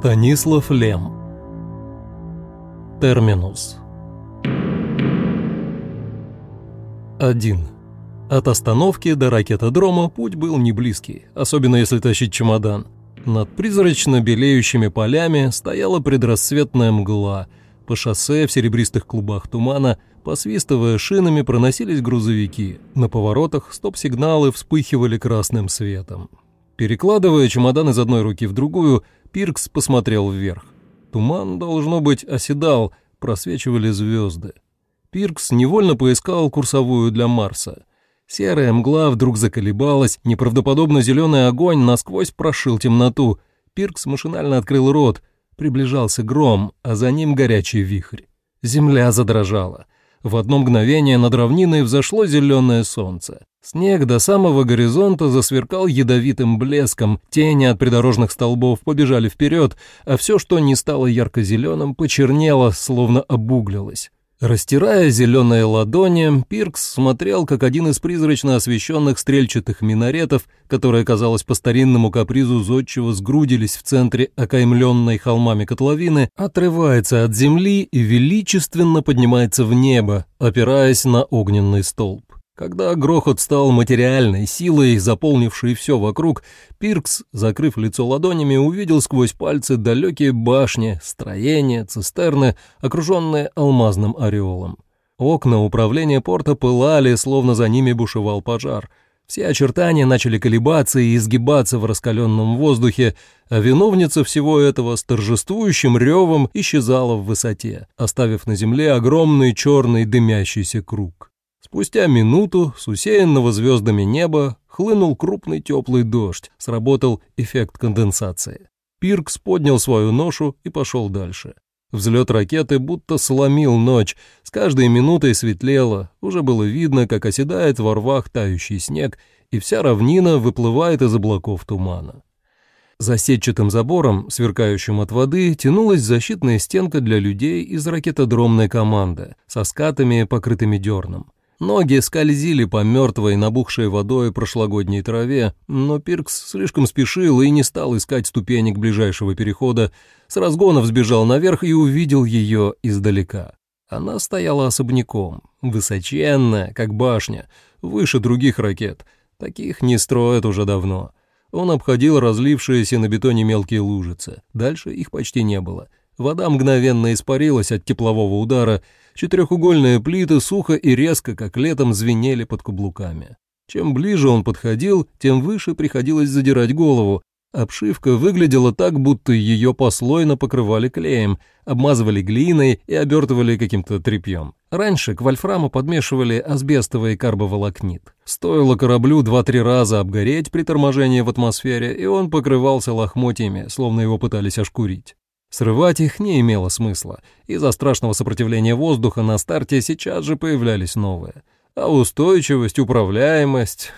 Станислав Лем Терминус 1. От остановки до ракетодрома путь был не близкий, особенно если тащить чемодан. Над призрачно белеющими полями стояла предрассветная мгла. По шоссе в серебристых клубах тумана, посвистывая шинами, проносились грузовики. На поворотах стоп-сигналы вспыхивали красным светом. Перекладывая чемодан из одной руки в другую, Пиркс посмотрел вверх. Туман, должно быть, оседал, просвечивали звезды. Пиркс невольно поискал курсовую для Марса. Серая мгла вдруг заколебалась, неправдоподобно зеленый огонь насквозь прошил темноту. Пиркс машинально открыл рот. Приближался гром, а за ним горячий вихрь. Земля задрожала. В одно мгновение над равниной взошло зеленое солнце. Снег до самого горизонта засверкал ядовитым блеском, тени от придорожных столбов побежали вперед, а все, что не стало ярко-зеленым, почернело, словно обуглилось. Растирая зеленые ладони, Пиркс смотрел, как один из призрачно освещенных стрельчатых минаретов, которые, казалось, по старинному капризу зодчего сгрудились в центре окаймленной холмами котловины, отрывается от земли и величественно поднимается в небо, опираясь на огненный столб. Когда грохот стал материальной силой, заполнившей все вокруг, Пиркс, закрыв лицо ладонями, увидел сквозь пальцы далекие башни, строения, цистерны, окруженные алмазным ореолом. Окна управления порта пылали, словно за ними бушевал пожар. Все очертания начали колебаться и изгибаться в раскаленном воздухе, а виновница всего этого с торжествующим ревом исчезала в высоте, оставив на земле огромный черный дымящийся круг. Спустя минуту с усеянного звездами неба хлынул крупный теплый дождь, сработал эффект конденсации. Пиркс поднял свою ношу и пошел дальше. Взлет ракеты будто сломил ночь, с каждой минутой светлело, уже было видно, как оседает во рвах тающий снег, и вся равнина выплывает из облаков тумана. За сетчатым забором, сверкающим от воды, тянулась защитная стенка для людей из ракетодромной команды со скатами, покрытыми дерном. Ноги скользили по мертвой, набухшей водой прошлогодней траве, но Пиркс слишком спешил и не стал искать ступенек ближайшего перехода, с разгона взбежал наверх и увидел ее издалека. Она стояла особняком, высоченная, как башня, выше других ракет. Таких не строят уже давно. Он обходил разлившиеся на бетоне мелкие лужицы. Дальше их почти не было. Вода мгновенно испарилась от теплового удара, Четырехугольные плиты сухо и резко, как летом, звенели под каблуками. Чем ближе он подходил, тем выше приходилось задирать голову. Обшивка выглядела так, будто ее послойно покрывали клеем, обмазывали глиной и обертывали каким-то тряпьем. Раньше к вольфраму подмешивали асбестовый карбоволокнит. Стоило кораблю два-три раза обгореть при торможении в атмосфере, и он покрывался лохмотьями, словно его пытались ошкурить. Срывать их не имело смысла, из-за страшного сопротивления воздуха на старте сейчас же появлялись новые. А устойчивость, управляемость...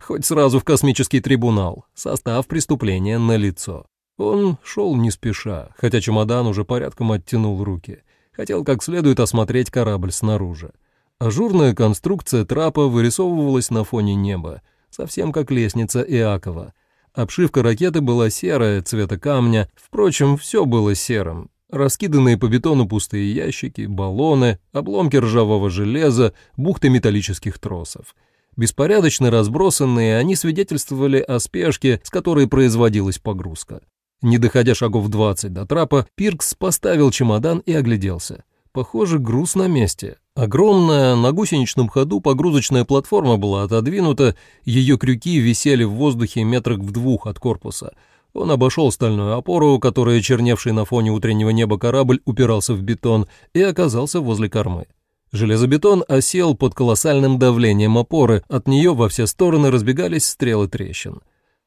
Хоть сразу в космический трибунал, состав преступления налицо. Он шел не спеша, хотя чемодан уже порядком оттянул руки. Хотел как следует осмотреть корабль снаружи. Ажурная конструкция трапа вырисовывалась на фоне неба, совсем как лестница Иакова — Обшивка ракеты была серая, цвета камня. Впрочем, все было серым. Раскиданные по бетону пустые ящики, баллоны, обломки ржавого железа, бухты металлических тросов. Беспорядочно разбросанные, они свидетельствовали о спешке, с которой производилась погрузка. Не доходя шагов 20 до трапа, Пиркс поставил чемодан и огляделся. Похоже, груз на месте. Огромная на гусеничном ходу погрузочная платформа была отодвинута, ее крюки висели в воздухе метрах в двух от корпуса. Он обошел стальную опору, которая, черневший на фоне утреннего неба корабль, упирался в бетон и оказался возле кормы. Железобетон осел под колоссальным давлением опоры, от нее во все стороны разбегались стрелы трещин.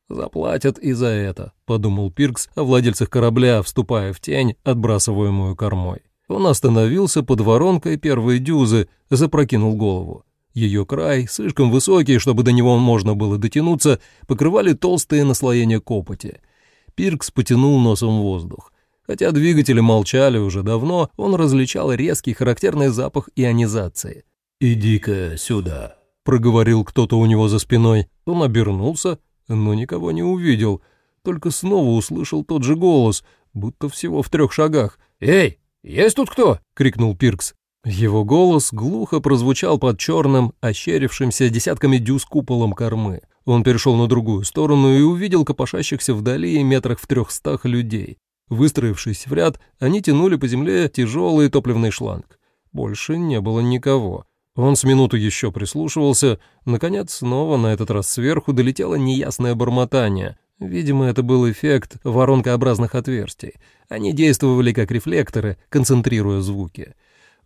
«Заплатят и за это», — подумал Пиркс о владельцах корабля, вступая в тень, отбрасываемую кормой. Он остановился под воронкой первой дюзы, запрокинул голову. Ее край, слишком высокий, чтобы до него можно было дотянуться, покрывали толстые наслоения копоти. Пиркс потянул носом воздух. Хотя двигатели молчали уже давно, он различал резкий характерный запах ионизации. «Иди-ка сюда», — проговорил кто-то у него за спиной. Он обернулся, но никого не увидел, только снова услышал тот же голос, будто всего в трех шагах. «Эй, есть тут кто?» — крикнул Пиркс. Его голос глухо прозвучал под черным, ощерившимся десятками дюз куполом кормы. Он перешел на другую сторону и увидел копошащихся вдали метрах в трехстах людей. Выстроившись в ряд, они тянули по земле тяжелый топливный шланг. Больше не было никого. Он с минуту еще прислушивался. Наконец, снова на этот раз сверху долетело неясное бормотание. Видимо, это был эффект воронкообразных отверстий. Они действовали как рефлекторы, концентрируя звуки.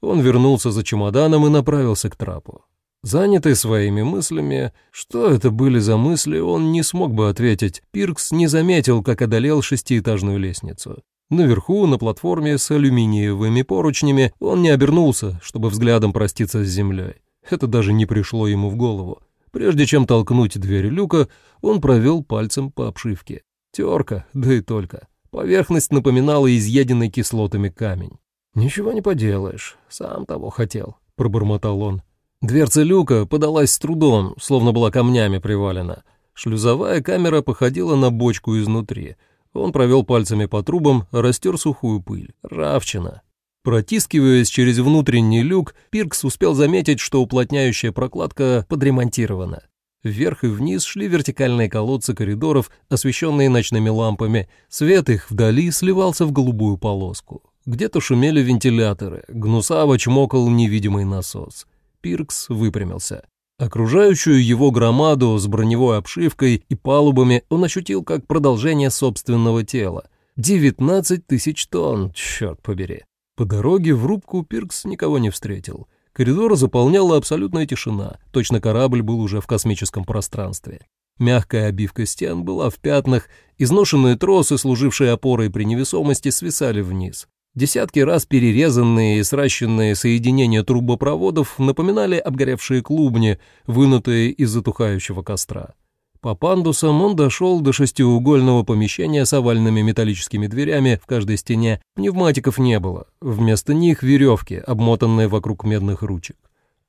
Он вернулся за чемоданом и направился к трапу. Занятый своими мыслями, что это были за мысли, он не смог бы ответить. Пиркс не заметил, как одолел шестиэтажную лестницу. Наверху, на платформе с алюминиевыми поручнями, он не обернулся, чтобы взглядом проститься с землей. Это даже не пришло ему в голову. Прежде чем толкнуть дверь люка, он провел пальцем по обшивке. Терка, да и только. Поверхность напоминала изъеденный кислотами камень. «Ничего не поделаешь, сам того хотел», — пробормотал он. Дверца люка подалась с трудом, словно была камнями привалена. Шлюзовая камера походила на бочку изнутри. Он провел пальцами по трубам, растер сухую пыль. Равчина. Протискиваясь через внутренний люк, Пиркс успел заметить, что уплотняющая прокладка подремонтирована. Вверх и вниз шли вертикальные колодцы коридоров, освещенные ночными лампами. Свет их вдали сливался в голубую полоску. Где-то шумели вентиляторы, гнусаво чмокал невидимый насос. Пиркс выпрямился. Окружающую его громаду с броневой обшивкой и палубами он ощутил как продолжение собственного тела. 19 тысяч тонн, черт побери. По дороге в рубку Пиркс никого не встретил. Коридор заполняла абсолютная тишина, точно корабль был уже в космическом пространстве. Мягкая обивка стен была в пятнах, изношенные тросы, служившие опорой при невесомости, свисали вниз. Десятки раз перерезанные и сращенные соединения трубопроводов напоминали обгоревшие клубни, вынутые из затухающего костра. По пандусам он дошел до шестиугольного помещения с овальными металлическими дверями в каждой стене. Пневматиков не было, вместо них веревки, обмотанные вокруг медных ручек.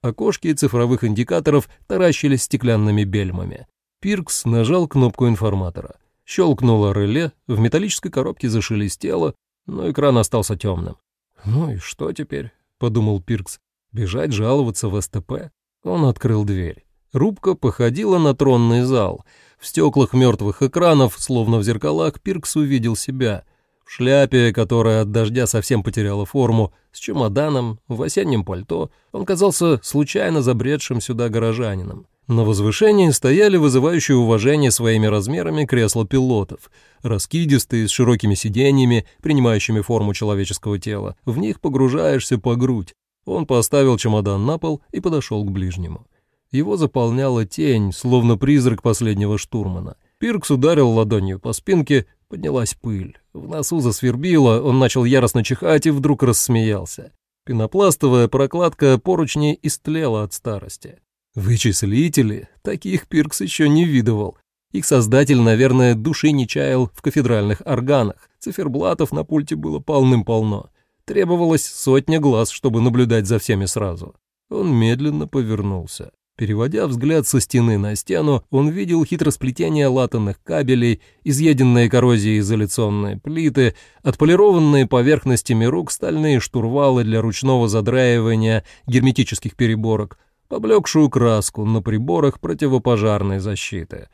Окошки цифровых индикаторов таращились стеклянными бельмами. Пиркс нажал кнопку информатора. Щелкнуло реле, в металлической коробке зашелестело, но экран остался темным. «Ну и что теперь?» — подумал Пиркс. «Бежать жаловаться в СТП?» Он открыл дверь. Рубка походила на тронный зал. В стеклах мертвых экранов, словно в зеркалах, Пиркс увидел себя. В шляпе, которая от дождя совсем потеряла форму, с чемоданом, в осеннем пальто, он казался случайно забредшим сюда горожанином. На возвышении стояли вызывающие уважение своими размерами кресла пилотов, раскидистые, с широкими сиденьями, принимающими форму человеческого тела. В них погружаешься по грудь. Он поставил чемодан на пол и подошел к ближнему. Его заполняла тень, словно призрак последнего штурмана. Пиркс ударил ладонью по спинке, поднялась пыль. В носу засвербило, он начал яростно чихать и вдруг рассмеялся. Пенопластовая прокладка поручней истлела от старости. Вычислители? Таких Пиркс еще не видывал. Их создатель, наверное, души не чаял в кафедральных органах. Циферблатов на пульте было полным-полно. Требовалось сотня глаз, чтобы наблюдать за всеми сразу. Он медленно повернулся. Переводя взгляд со стены на стену, он видел хитросплетение латанных кабелей, изъеденные коррозией изоляционные плиты, отполированные поверхностями рук стальные штурвалы для ручного задраивания герметических переборок — поблекшую краску на приборах противопожарной защиты.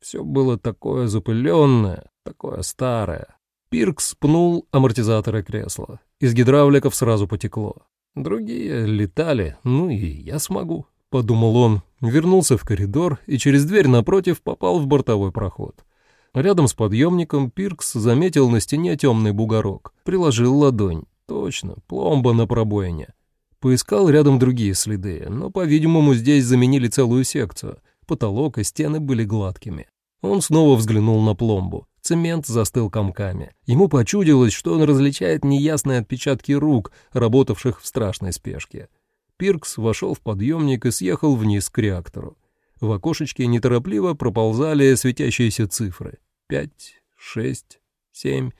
Все было такое запыленное, такое старое. Пиркс пнул амортизаторы кресла. Из гидравликов сразу потекло. Другие летали, ну и я смогу, подумал он, вернулся в коридор и через дверь напротив попал в бортовой проход. Рядом с подъемником Пиркс заметил на стене темный бугорок, приложил ладонь. Точно, пломба на пробоине. Поискал рядом другие следы, но, по-видимому, здесь заменили целую секцию. Потолок и стены были гладкими. Он снова взглянул на пломбу. Цемент застыл комками. Ему почудилось, что он различает неясные отпечатки рук, работавших в страшной спешке. Пиркс вошел в подъемник и съехал вниз к реактору. В окошечке неторопливо проползали светящиеся цифры. Пять, шесть, семь.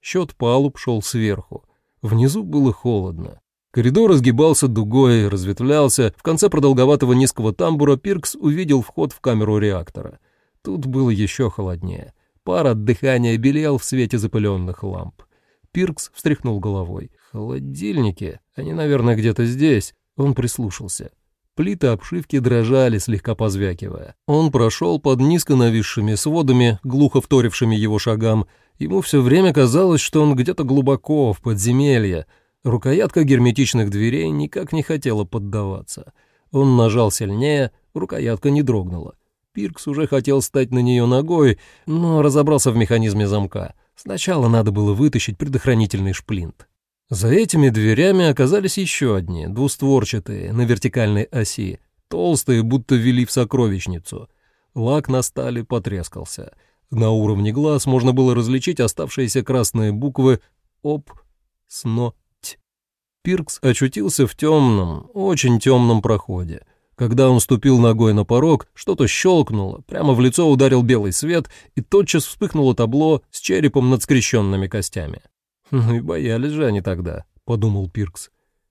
Счет палуб шел сверху. Внизу было холодно. Коридор разгибался дугой, разветвлялся. В конце продолговатого низкого тамбура Пиркс увидел вход в камеру реактора. Тут было еще холоднее. Пар от дыхания белел в свете запыленных ламп. Пиркс встряхнул головой. «Холодильники? Они, наверное, где-то здесь». Он прислушался. Плиты обшивки дрожали, слегка позвякивая. Он прошел под низко нависшими сводами, глухо вторившими его шагам. Ему все время казалось, что он где-то глубоко, в подземелье. Рукоятка герметичных дверей никак не хотела поддаваться. Он нажал сильнее, рукоятка не дрогнула. Пиркс уже хотел стать на нее ногой, но разобрался в механизме замка. Сначала надо было вытащить предохранительный шплинт. За этими дверями оказались еще одни, двустворчатые, на вертикальной оси, толстые, будто вели в сокровищницу. Лак на стали потрескался. На уровне глаз можно было различить оставшиеся красные буквы «Оп», «Сно», «Ть». Пиркс очутился в темном, очень темном проходе. Когда он ступил ногой на порог, что-то щелкнуло, прямо в лицо ударил белый свет, и тотчас вспыхнуло табло с черепом над скрещенными костями. «Ну и боялись же они тогда», — подумал Пиркс.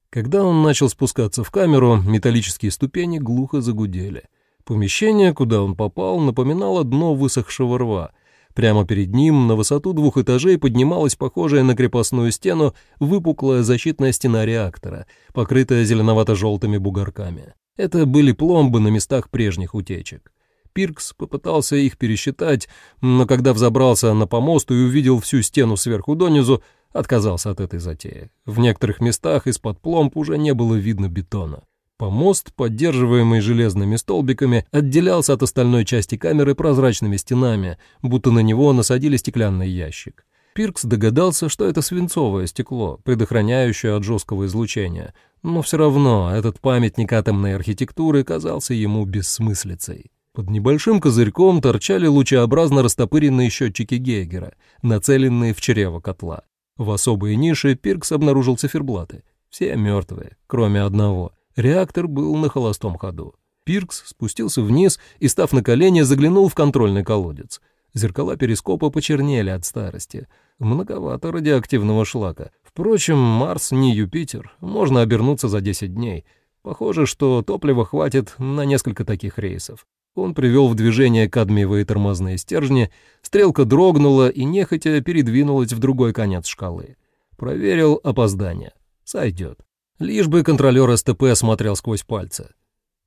Когда он начал спускаться в камеру, металлические ступени глухо загудели. Помещение, куда он попал, напоминало дно высохшего рва. Прямо перед ним, на высоту двух этажей, поднималась похожая на крепостную стену выпуклая защитная стена реактора, покрытая зеленовато-желтыми бугорками. Это были пломбы на местах прежних утечек. Пиркс попытался их пересчитать, но когда взобрался на помост и увидел всю стену сверху донизу, отказался от этой затеи. В некоторых местах из-под пломб уже не было видно бетона. Помост, поддерживаемый железными столбиками, отделялся от остальной части камеры прозрачными стенами, будто на него насадили стеклянный ящик. Пиркс догадался, что это свинцовое стекло, предохраняющее от жесткого излучения, но все равно этот памятник атомной архитектуры казался ему бессмыслицей. Под небольшим козырьком торчали лучеобразно растопыренные счетчики Гейгера, нацеленные в чрево котла. В особые ниши Пиркс обнаружил циферблаты. Все мертвые, кроме одного. Реактор был на холостом ходу. Пиркс спустился вниз и, став на колени, заглянул в контрольный колодец. Зеркала перископа почернели от старости. Многовато радиоактивного шлака. Впрочем, Марс не Юпитер, можно обернуться за 10 дней. Похоже, что топлива хватит на несколько таких рейсов. Он привел в движение кадмиевые тормозные стержни, стрелка дрогнула и нехотя передвинулась в другой конец шкалы. Проверил опоздание. Сойдет. Лишь бы контролер СТП смотрел сквозь пальцы.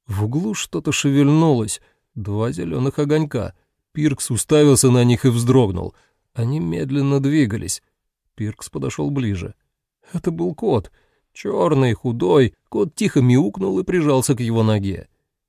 В углу что-то шевельнулось. Два зеленых огонька. Пиркс уставился на них и вздрогнул. Они медленно двигались. Пиркс подошел ближе. Это был кот. Черный, худой. Кот тихо мяукнул и прижался к его ноге.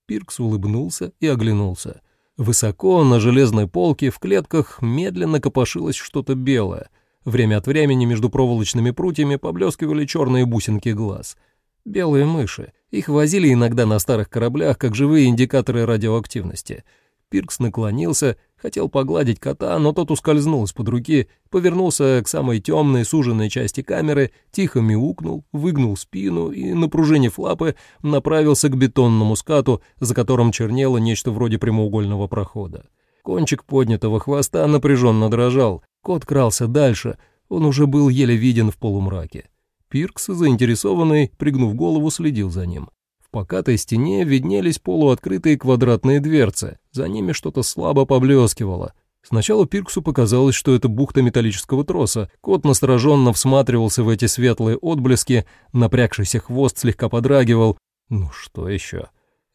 Пиркс улыбнулся и оглянулся. Высоко на железной полке в клетках медленно копошилось что-то белое. Время от времени между проволочными прутьями поблескивали черные бусинки глаз. Белые мыши. Их возили иногда на старых кораблях, как живые индикаторы радиоактивности — Пиркс наклонился, хотел погладить кота, но тот ускользнул из-под руки, повернулся к самой темной, суженной части камеры, тихо мяукнул, выгнул спину и, напружинив лапы, направился к бетонному скату, за которым чернело нечто вроде прямоугольного прохода. Кончик поднятого хвоста напряженно дрожал, кот крался дальше, он уже был еле виден в полумраке. Пиркс, заинтересованный, пригнув голову, следил за ним. Покатой стене виднелись полуоткрытые квадратные дверцы, за ними что-то слабо поблескивало. Сначала Пирксу показалось, что это бухта металлического троса. Кот настороженно всматривался в эти светлые отблески, напрягшийся хвост слегка подрагивал. «Ну что еще?»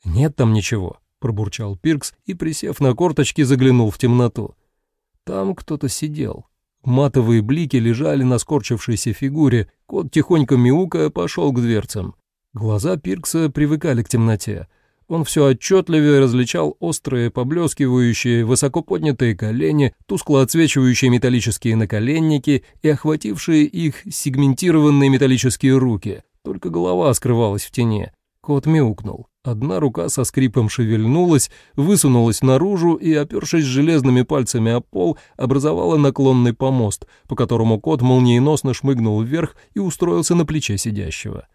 «Нет там ничего», — пробурчал Пиркс и, присев на корточки, заглянул в темноту. Там кто-то сидел. Матовые блики лежали на скорчившейся фигуре. Кот, тихонько мяукая, пошел к дверцам. Глаза Пиркса привыкали к темноте. Он все отчетливее различал острые, поблескивающие, высоко поднятые колени, тускло отсвечивающие металлические наколенники и охватившие их сегментированные металлические руки. Только голова скрывалась в тени. Кот мяукнул. Одна рука со скрипом шевельнулась, высунулась наружу и, опершись железными пальцами о пол, образовала наклонный помост, по которому кот молниеносно шмыгнул вверх и устроился на плече сидящего.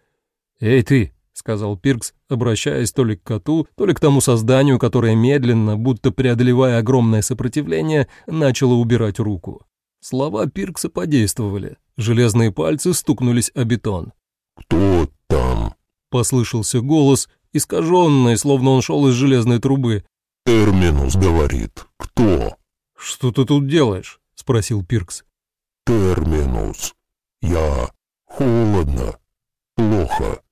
«Эй ты!» — сказал Пиркс, обращаясь то ли к коту, то ли к тому созданию, которое медленно, будто преодолевая огромное сопротивление, начало убирать руку. Слова Пиркса подействовали. Железные пальцы стукнулись о бетон. «Кто там?» — послышался голос, искаженный, словно он шел из железной трубы. «Терминус говорит. Кто?» «Что ты тут делаешь?» — спросил Пиркс. «Терминус. Я... Холодно. Плохо.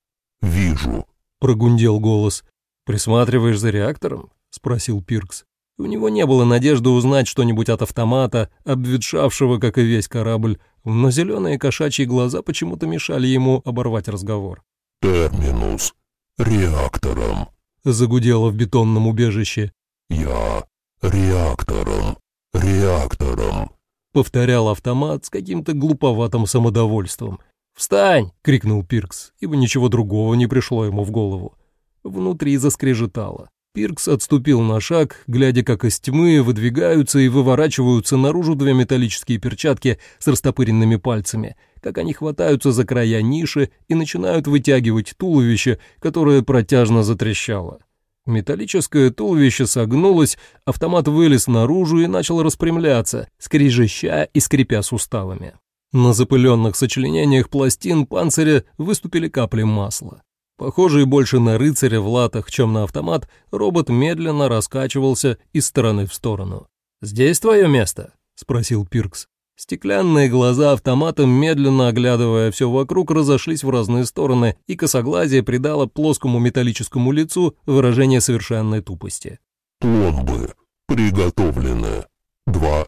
Вижу. Прогундел голос. «Присматриваешь за реактором?» — спросил Пиркс. У него не было надежды узнать что-нибудь от автомата, обветшавшего, как и весь корабль, но зеленые кошачьи глаза почему-то мешали ему оборвать разговор. Терминус. Реактором. Загудело в бетонном убежище. Я... Реактором. Реактором. Повторял автомат с каким-то глуповатым самодовольством. «Встань!» — крикнул Пиркс, ибо ничего другого не пришло ему в голову. Внутри заскрежетало. Пиркс отступил на шаг, глядя, как из тьмы выдвигаются и выворачиваются наружу две металлические перчатки с растопыренными пальцами, как они хватаются за края ниши и начинают вытягивать туловище, которое протяжно затрещало. Металлическое туловище согнулось, автомат вылез наружу и начал распрямляться, скрежеща и скрипя суставами. На запыленных сочленениях пластин панциря выступили капли масла. Похожий больше на рыцаря в латах, чем на автомат, робот медленно раскачивался из стороны в сторону. «Здесь твое место?» — спросил Пиркс. Стеклянные глаза автоматом, медленно оглядывая все вокруг, разошлись в разные стороны, и косоглазие придало плоскому металлическому лицу выражение совершенной тупости. Пломбы. Приготовлены. Два.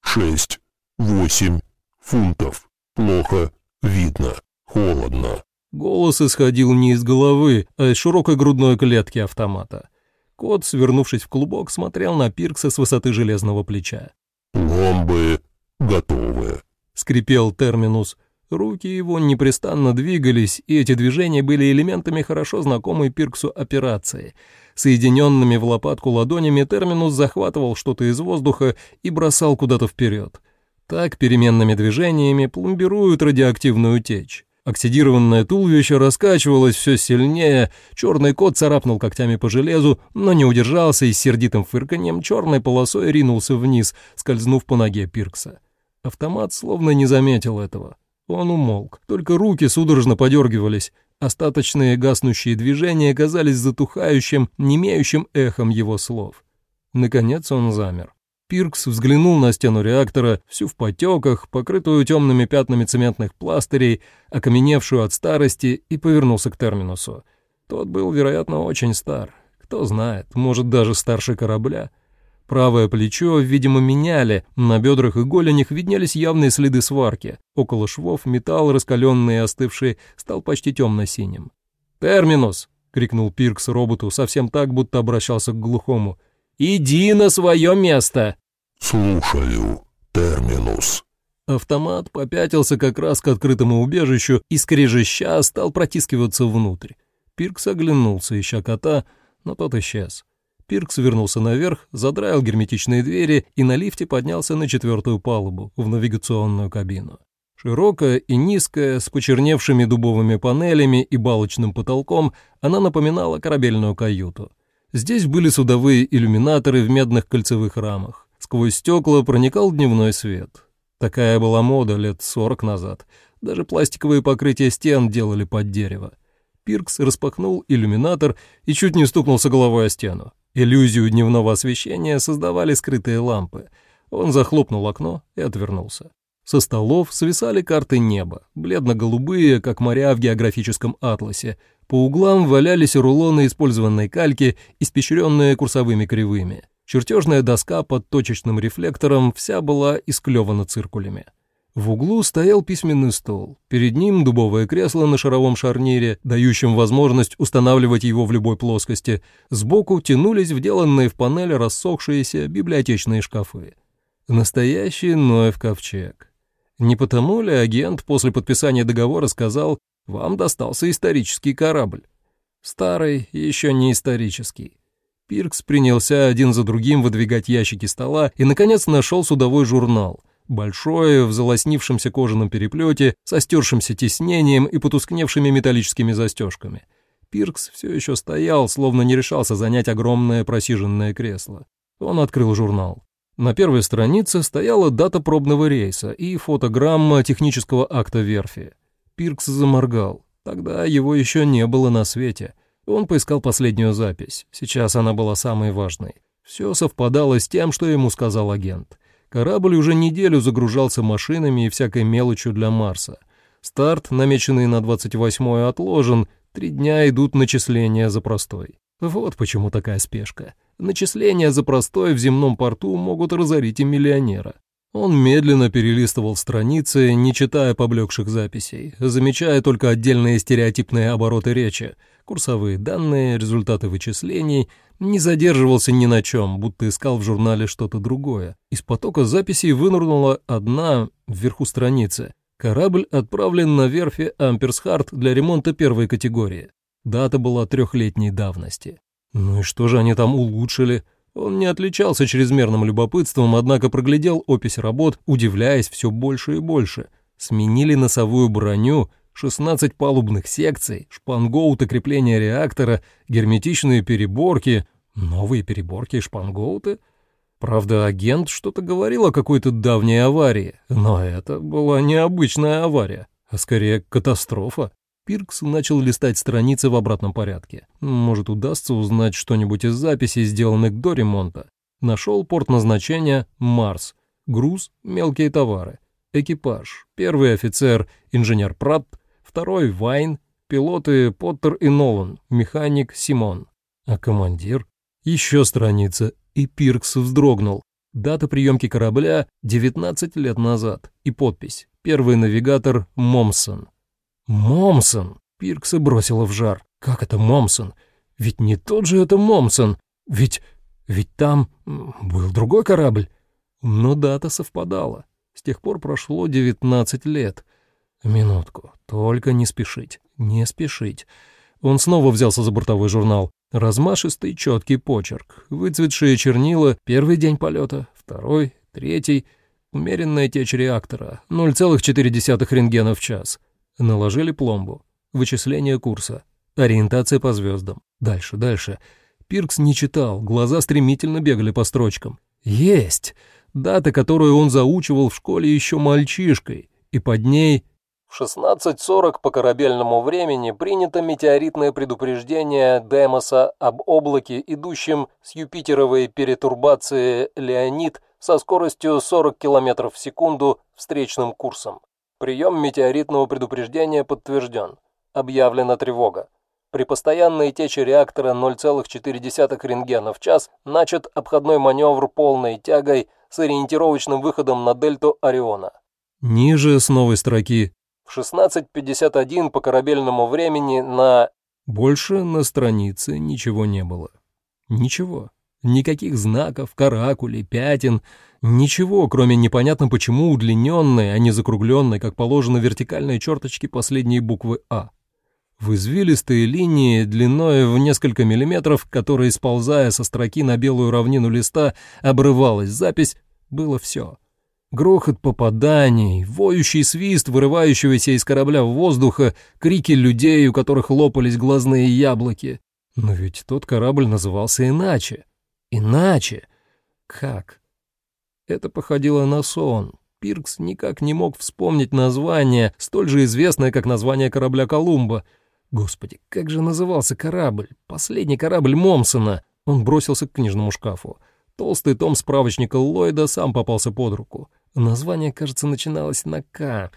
Шесть. Восемь. Фунтов. Плохо. Видно. Холодно. Голос исходил не из головы, а из широкой грудной клетки автомата. Кот, свернувшись в клубок, смотрел на Пиркса с высоты железного плеча. Пломбы готовы. Скрипел терминус. Руки его непрестанно двигались, и эти движения были элементами хорошо знакомой Пирксу операции. Соединенными в лопатку ладонями терминус захватывал что-то из воздуха и бросал куда-то вперед. Так переменными движениями пломбируют радиоактивную течь. Оксидированное туловище раскачивалось все сильнее, черный кот царапнул когтями по железу, но не удержался и с сердитым фырканьем черной полосой ринулся вниз, скользнув по ноге Пиркса. Автомат словно не заметил этого. Он умолк, только руки судорожно подергивались, остаточные гаснущие движения казались затухающим, немеющим эхом его слов. Наконец он замер. Пиркс взглянул на стену реактора, всю в потеках, покрытую темными пятнами цементных пластырей, окаменевшую от старости, и повернулся к терминусу. Тот был, вероятно, очень стар. Кто знает, может, даже старше корабля. Правое плечо, видимо, меняли, на бедрах и голенях виднелись явные следы сварки. Около швов металл, раскаленный и остывший, стал почти темно-синим. «Терминус!» — крикнул Пиркс роботу, совсем так, будто обращался к глухому. «Иди на свое место!» Слушаю. Терминус. Автомат попятился как раз к открытому убежищу и, скрежеща, стал протискиваться внутрь. Пиркс оглянулся, ища кота, но тот исчез. Пиркс вернулся наверх, задраил герметичные двери и на лифте поднялся на четвертую палубу, в навигационную кабину. Широкая и низкая, с почерневшими дубовыми панелями и балочным потолком, она напоминала корабельную каюту. Здесь были судовые иллюминаторы в медных кольцевых рамах. Сквозь стекла проникал дневной свет. Такая была мода лет сорок назад. Даже пластиковые покрытия стен делали под дерево. Пиркс распахнул иллюминатор и чуть не стукнулся головой о стену. Иллюзию дневного освещения создавали скрытые лампы. Он захлопнул окно и отвернулся. Со столов свисали карты неба, бледно-голубые, как моря в географическом атласе. По углам валялись рулоны использованной кальки, испещренные курсовыми кривыми. Чертежная доска под точечным рефлектором вся была исклевана циркулями. В углу стоял письменный стол. Перед ним дубовое кресло на шаровом шарнире, дающем возможность устанавливать его в любой плоскости. Сбоку тянулись вделанные в панель рассохшиеся библиотечные шкафы. Настоящий Ноев ковчег. Не потому ли агент после подписания договора сказал «Вам достался исторический корабль»? Старый, еще не исторический. Пиркс принялся один за другим выдвигать ящики стола и, наконец, нашел судовой журнал. Большое, в залоснившемся кожаном переплете, со стершимся тиснением и потускневшими металлическими застежками. Пиркс все еще стоял, словно не решался занять огромное просиженное кресло. Он открыл журнал. На первой странице стояла дата пробного рейса и фотограмма технического акта верфи. Пиркс заморгал. Тогда его еще не было на свете — он поискал последнюю запись. Сейчас она была самой важной. Все совпадало с тем, что ему сказал агент. Корабль уже неделю загружался машинами и всякой мелочью для Марса. Старт, намеченный на 28-й, отложен, три дня идут начисления за простой. Вот почему такая спешка. Начисления за простой в земном порту могут разорить и миллионера. Он медленно перелистывал страницы, не читая поблекших записей, замечая только отдельные стереотипные обороты речи, курсовые данные, результаты вычислений, не задерживался ни на чем, будто искал в журнале что-то другое. Из потока записей вынырнула одна вверху страницы. Корабль отправлен на верфи Амперсхарт для ремонта первой категории. Дата была трехлетней давности. Ну и что же они там улучшили? Он не отличался чрезмерным любопытством, однако проглядел опись работ, удивляясь все больше и больше. Сменили носовую броню, 16 палубных секций, шпангоуты крепления реактора, герметичные переборки, новые переборки и шпангоуты. Правда, агент что-то говорил о какой-то давней аварии, но это была необычная авария, а скорее катастрофа. Пиркс начал листать страницы в обратном порядке. Может, удастся узнать что-нибудь из записей, сделанных до ремонта. Нашел порт назначения «Марс». Груз — мелкие товары. Экипаж. Первый офицер — инженер Пратт. Второй — Вайн. Пилоты — Поттер и Нолан. Механик — Симон. А командир? Еще страница. И Пиркс вздрогнул. Дата приемки корабля — 19 лет назад. И подпись. Первый навигатор — Момсон. Момсон! Пиркса бросила в жар. Как это Момсон? Ведь не тот же это Момсон. Ведь... ведь там был другой корабль. Но дата совпадала. С тех пор прошло 19 лет. Минутку, только не спешить, не спешить. Он снова взялся за бортовой журнал. Размашистый, четкий почерк, выцветшие чернила, первый день полета, второй, третий, умеренная течь реактора, 0,4 рентгена в час. Наложили пломбу. Вычисление курса. Ориентация по звездам. Дальше, дальше. Пиркс не читал, глаза стремительно бегали по строчкам. Есть! Дата, которую он заучивал в школе еще мальчишкой. И под ней... В 16.40 по корабельному времени принято метеоритное предупреждение Демоса об облаке, идущем с Юпитеровой перетурбации Леонид со скоростью 40 км в секунду встречным курсом. Прием метеоритного предупреждения подтвержден. Объявлена тревога. При постоянной течи реактора 0,4 рентгена в час начат обходной маневр полной тягой с ориентировочным выходом на дельту Ориона. Ниже с новой строки. В 16.51 по корабельному времени на... Больше на странице ничего не было. Ничего. Никаких знаков, каракулей, пятен, Ничего, кроме непонятно почему удлиненной, а не закругленной, как положено вертикальной черточки последней буквы «А». В извилистые линии длиной в несколько миллиметров, которые, сползая со строки на белую равнину листа, обрывалась запись, было все. Грохот попаданий, воющий свист вырывающегося из корабля воздуха, крики людей, у которых лопались глазные яблоки. Но ведь тот корабль назывался иначе. Иначе. Как? Это походило на сон. Пиркс никак не мог вспомнить название, столь же известное, как название корабля Колумба. Господи, как же назывался корабль? Последний корабль Момсона. Он бросился к книжному шкафу. Толстый том справочника Ллойда сам попался под руку. Название, кажется, начиналось на «К».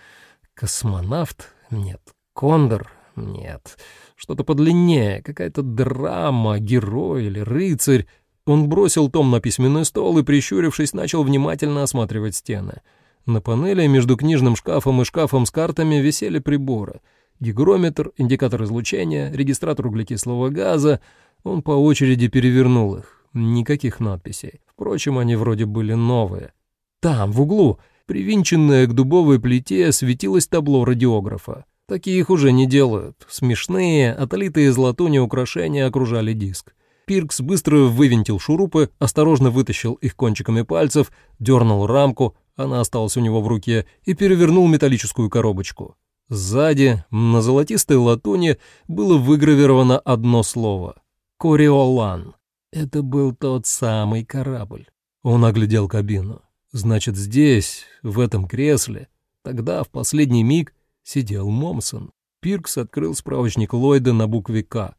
«Космонавт»? Нет. «Кондор»? Нет. Что-то подлиннее, какая-то драма, герой или рыцарь. Он бросил том на письменный стол и, прищурившись, начал внимательно осматривать стены. На панели между книжным шкафом и шкафом с картами висели приборы. Гигрометр, индикатор излучения, регистратор углекислого газа. Он по очереди перевернул их. Никаких надписей. Впрочем, они вроде были новые. Там, в углу, привинченное к дубовой плите, светилось табло радиографа. Таких уже не делают. Смешные, отлитые из латуни украшения окружали диск. Пиркс быстро вывинтил шурупы, осторожно вытащил их кончиками пальцев, дернул рамку, она осталась у него в руке, и перевернул металлическую коробочку. Сзади, на золотистой латуни, было выгравировано одно слово — «Кориолан». Это был тот самый корабль. Он оглядел кабину. Значит, здесь, в этом кресле, тогда, в последний миг, сидел Момсон. Пиркс открыл справочник Ллойда на букве «К».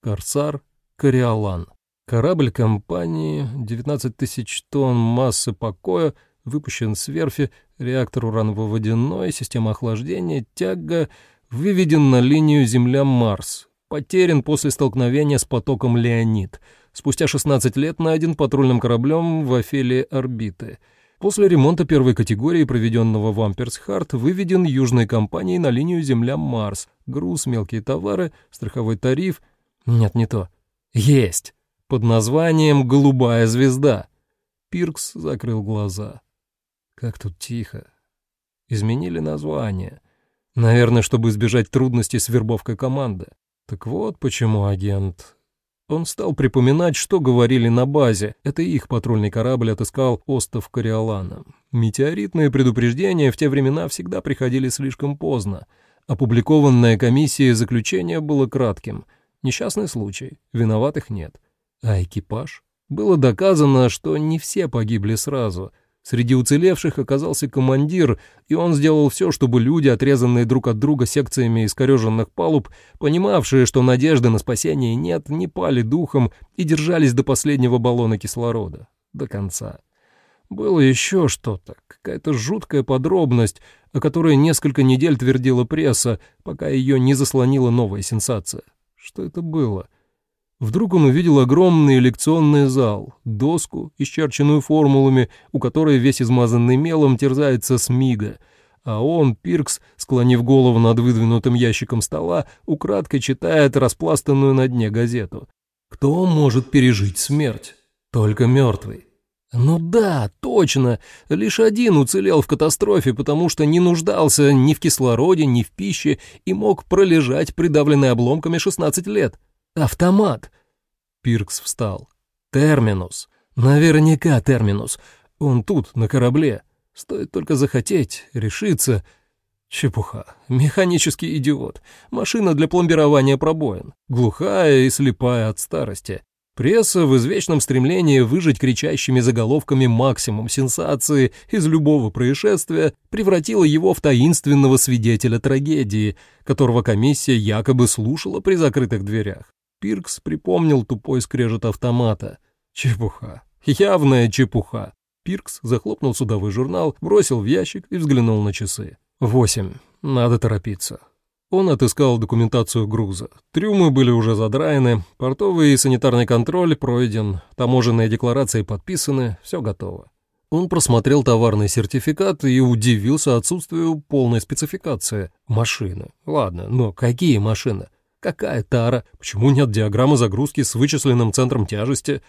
Корсар Кориолан. Корабль компании, 19 тысяч тонн массы покоя, выпущен с верфи, реактор ураново-водяной, система охлаждения, тяга, выведен на линию Земля-Марс, потерян после столкновения с потоком Леонид, спустя 16 лет найден патрульным кораблем в Офелии орбиты. После ремонта первой категории, проведенного в Амперсхарт, выведен южной компанией на линию Земля-Марс, груз, мелкие товары, страховой тариф. Нет, не то. Есть! Под названием «Голубая звезда». Пиркс закрыл глаза. Как тут тихо. Изменили название. Наверное, чтобы избежать трудностей с вербовкой команды. Так вот почему агент... Он стал припоминать, что говорили на базе. Это их патрульный корабль отыскал остров Кориолана. Метеоритные предупреждения в те времена всегда приходили слишком поздно. Опубликованное комиссией заключение было кратким. Несчастный случай, виноватых нет. А экипаж? Было доказано, что не все погибли сразу — Среди уцелевших оказался командир, и он сделал все, чтобы люди, отрезанные друг от друга секциями искореженных палуб, понимавшие, что надежды на спасение нет, не пали духом и держались до последнего баллона кислорода. До конца. Было еще что-то, какая-то жуткая подробность, о которой несколько недель твердила пресса, пока ее не заслонила новая сенсация. Что это было? Вдруг он увидел огромный лекционный зал, доску, исчерченную формулами, у которой весь измазанный мелом терзается Смига, а он, Пиркс, склонив голову над выдвинутым ящиком стола, украдкой читает распластанную на дне газету. «Кто может пережить смерть? Только мертвый». Ну да, точно, лишь один уцелел в катастрофе, потому что не нуждался ни в кислороде, ни в пище и мог пролежать придавленный обломками 16 лет. Автомат. Пиркс встал. Терминус. Наверняка терминус. Он тут, на корабле. Стоит только захотеть, решиться. Чепуха. Механический идиот. Машина для пломбирования пробоин. Глухая и слепая от старости. Пресса в извечном стремлении выжить кричащими заголовками максимум сенсации из любого происшествия превратила его в таинственного свидетеля трагедии, которого комиссия якобы слушала при закрытых дверях. Пиркс припомнил тупой скрежет автомата. Чепуха. Явная чепуха. Пиркс захлопнул судовой журнал, бросил в ящик и взглянул на часы. Восемь. Надо торопиться. Он отыскал документацию груза. Трюмы были уже задраены, портовый и санитарный контроль пройден, таможенные декларации подписаны, все готово. Он просмотрел товарный сертификат и удивился отсутствию полной спецификации. Машины. Ладно, но какие машины? Какая тара? Почему нет диаграммы загрузки с вычисленным центром тяжести?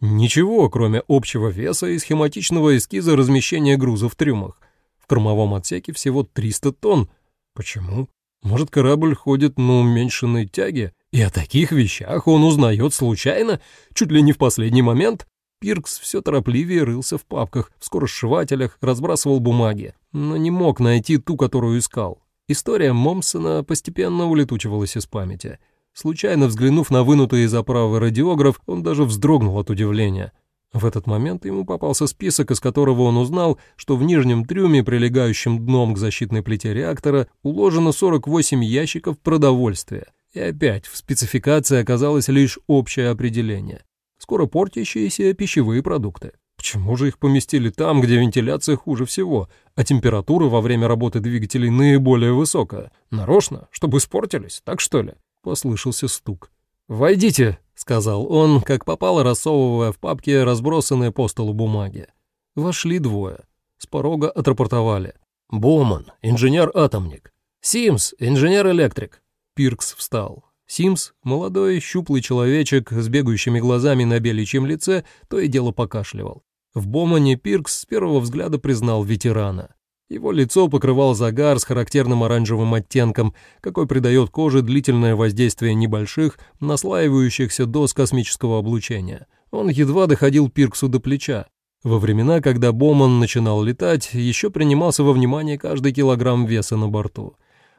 Ничего, кроме общего веса и схематичного эскиза размещения груза в трюмах. В кормовом отсеке всего 300 тонн. Почему? Может, корабль ходит на уменьшенной тяге? И о таких вещах он узнает случайно, чуть ли не в последний момент? Пиркс все торопливее рылся в папках, в скоросшивателях, разбрасывал бумаги, но не мог найти ту, которую искал. История Момсона постепенно улетучивалась из памяти. Случайно взглянув на вынутый из оправы радиограф, он даже вздрогнул от удивления. В этот момент ему попался список, из которого он узнал, что в нижнем трюме, прилегающем дном к защитной плите реактора, уложено 48 ящиков продовольствия. И опять в спецификации оказалось лишь общее определение. Скоро портящиеся пищевые продукты. Почему же их поместили там, где вентиляция хуже всего, а температура во время работы двигателей наиболее высокая? Нарочно, чтобы испортились, так что ли? Послышался стук. «Войдите», — сказал он, как попало, рассовывая в папке разбросанные по столу бумаги. Вошли двое. С порога отрапортовали. «Боман, инженер-атомник. Симс, инженер-электрик». Пиркс встал. Симс, молодой, щуплый человечек с бегающими глазами на беличьем лице, то и дело покашливал. В Бомане Пиркс с первого взгляда признал ветерана. Его лицо покрывал загар с характерным оранжевым оттенком, какой придает коже длительное воздействие небольших, наслаивающихся доз космического облучения. Он едва доходил Пирксу до плеча. Во времена, когда Боман начинал летать, еще принимался во внимание каждый килограмм веса на борту.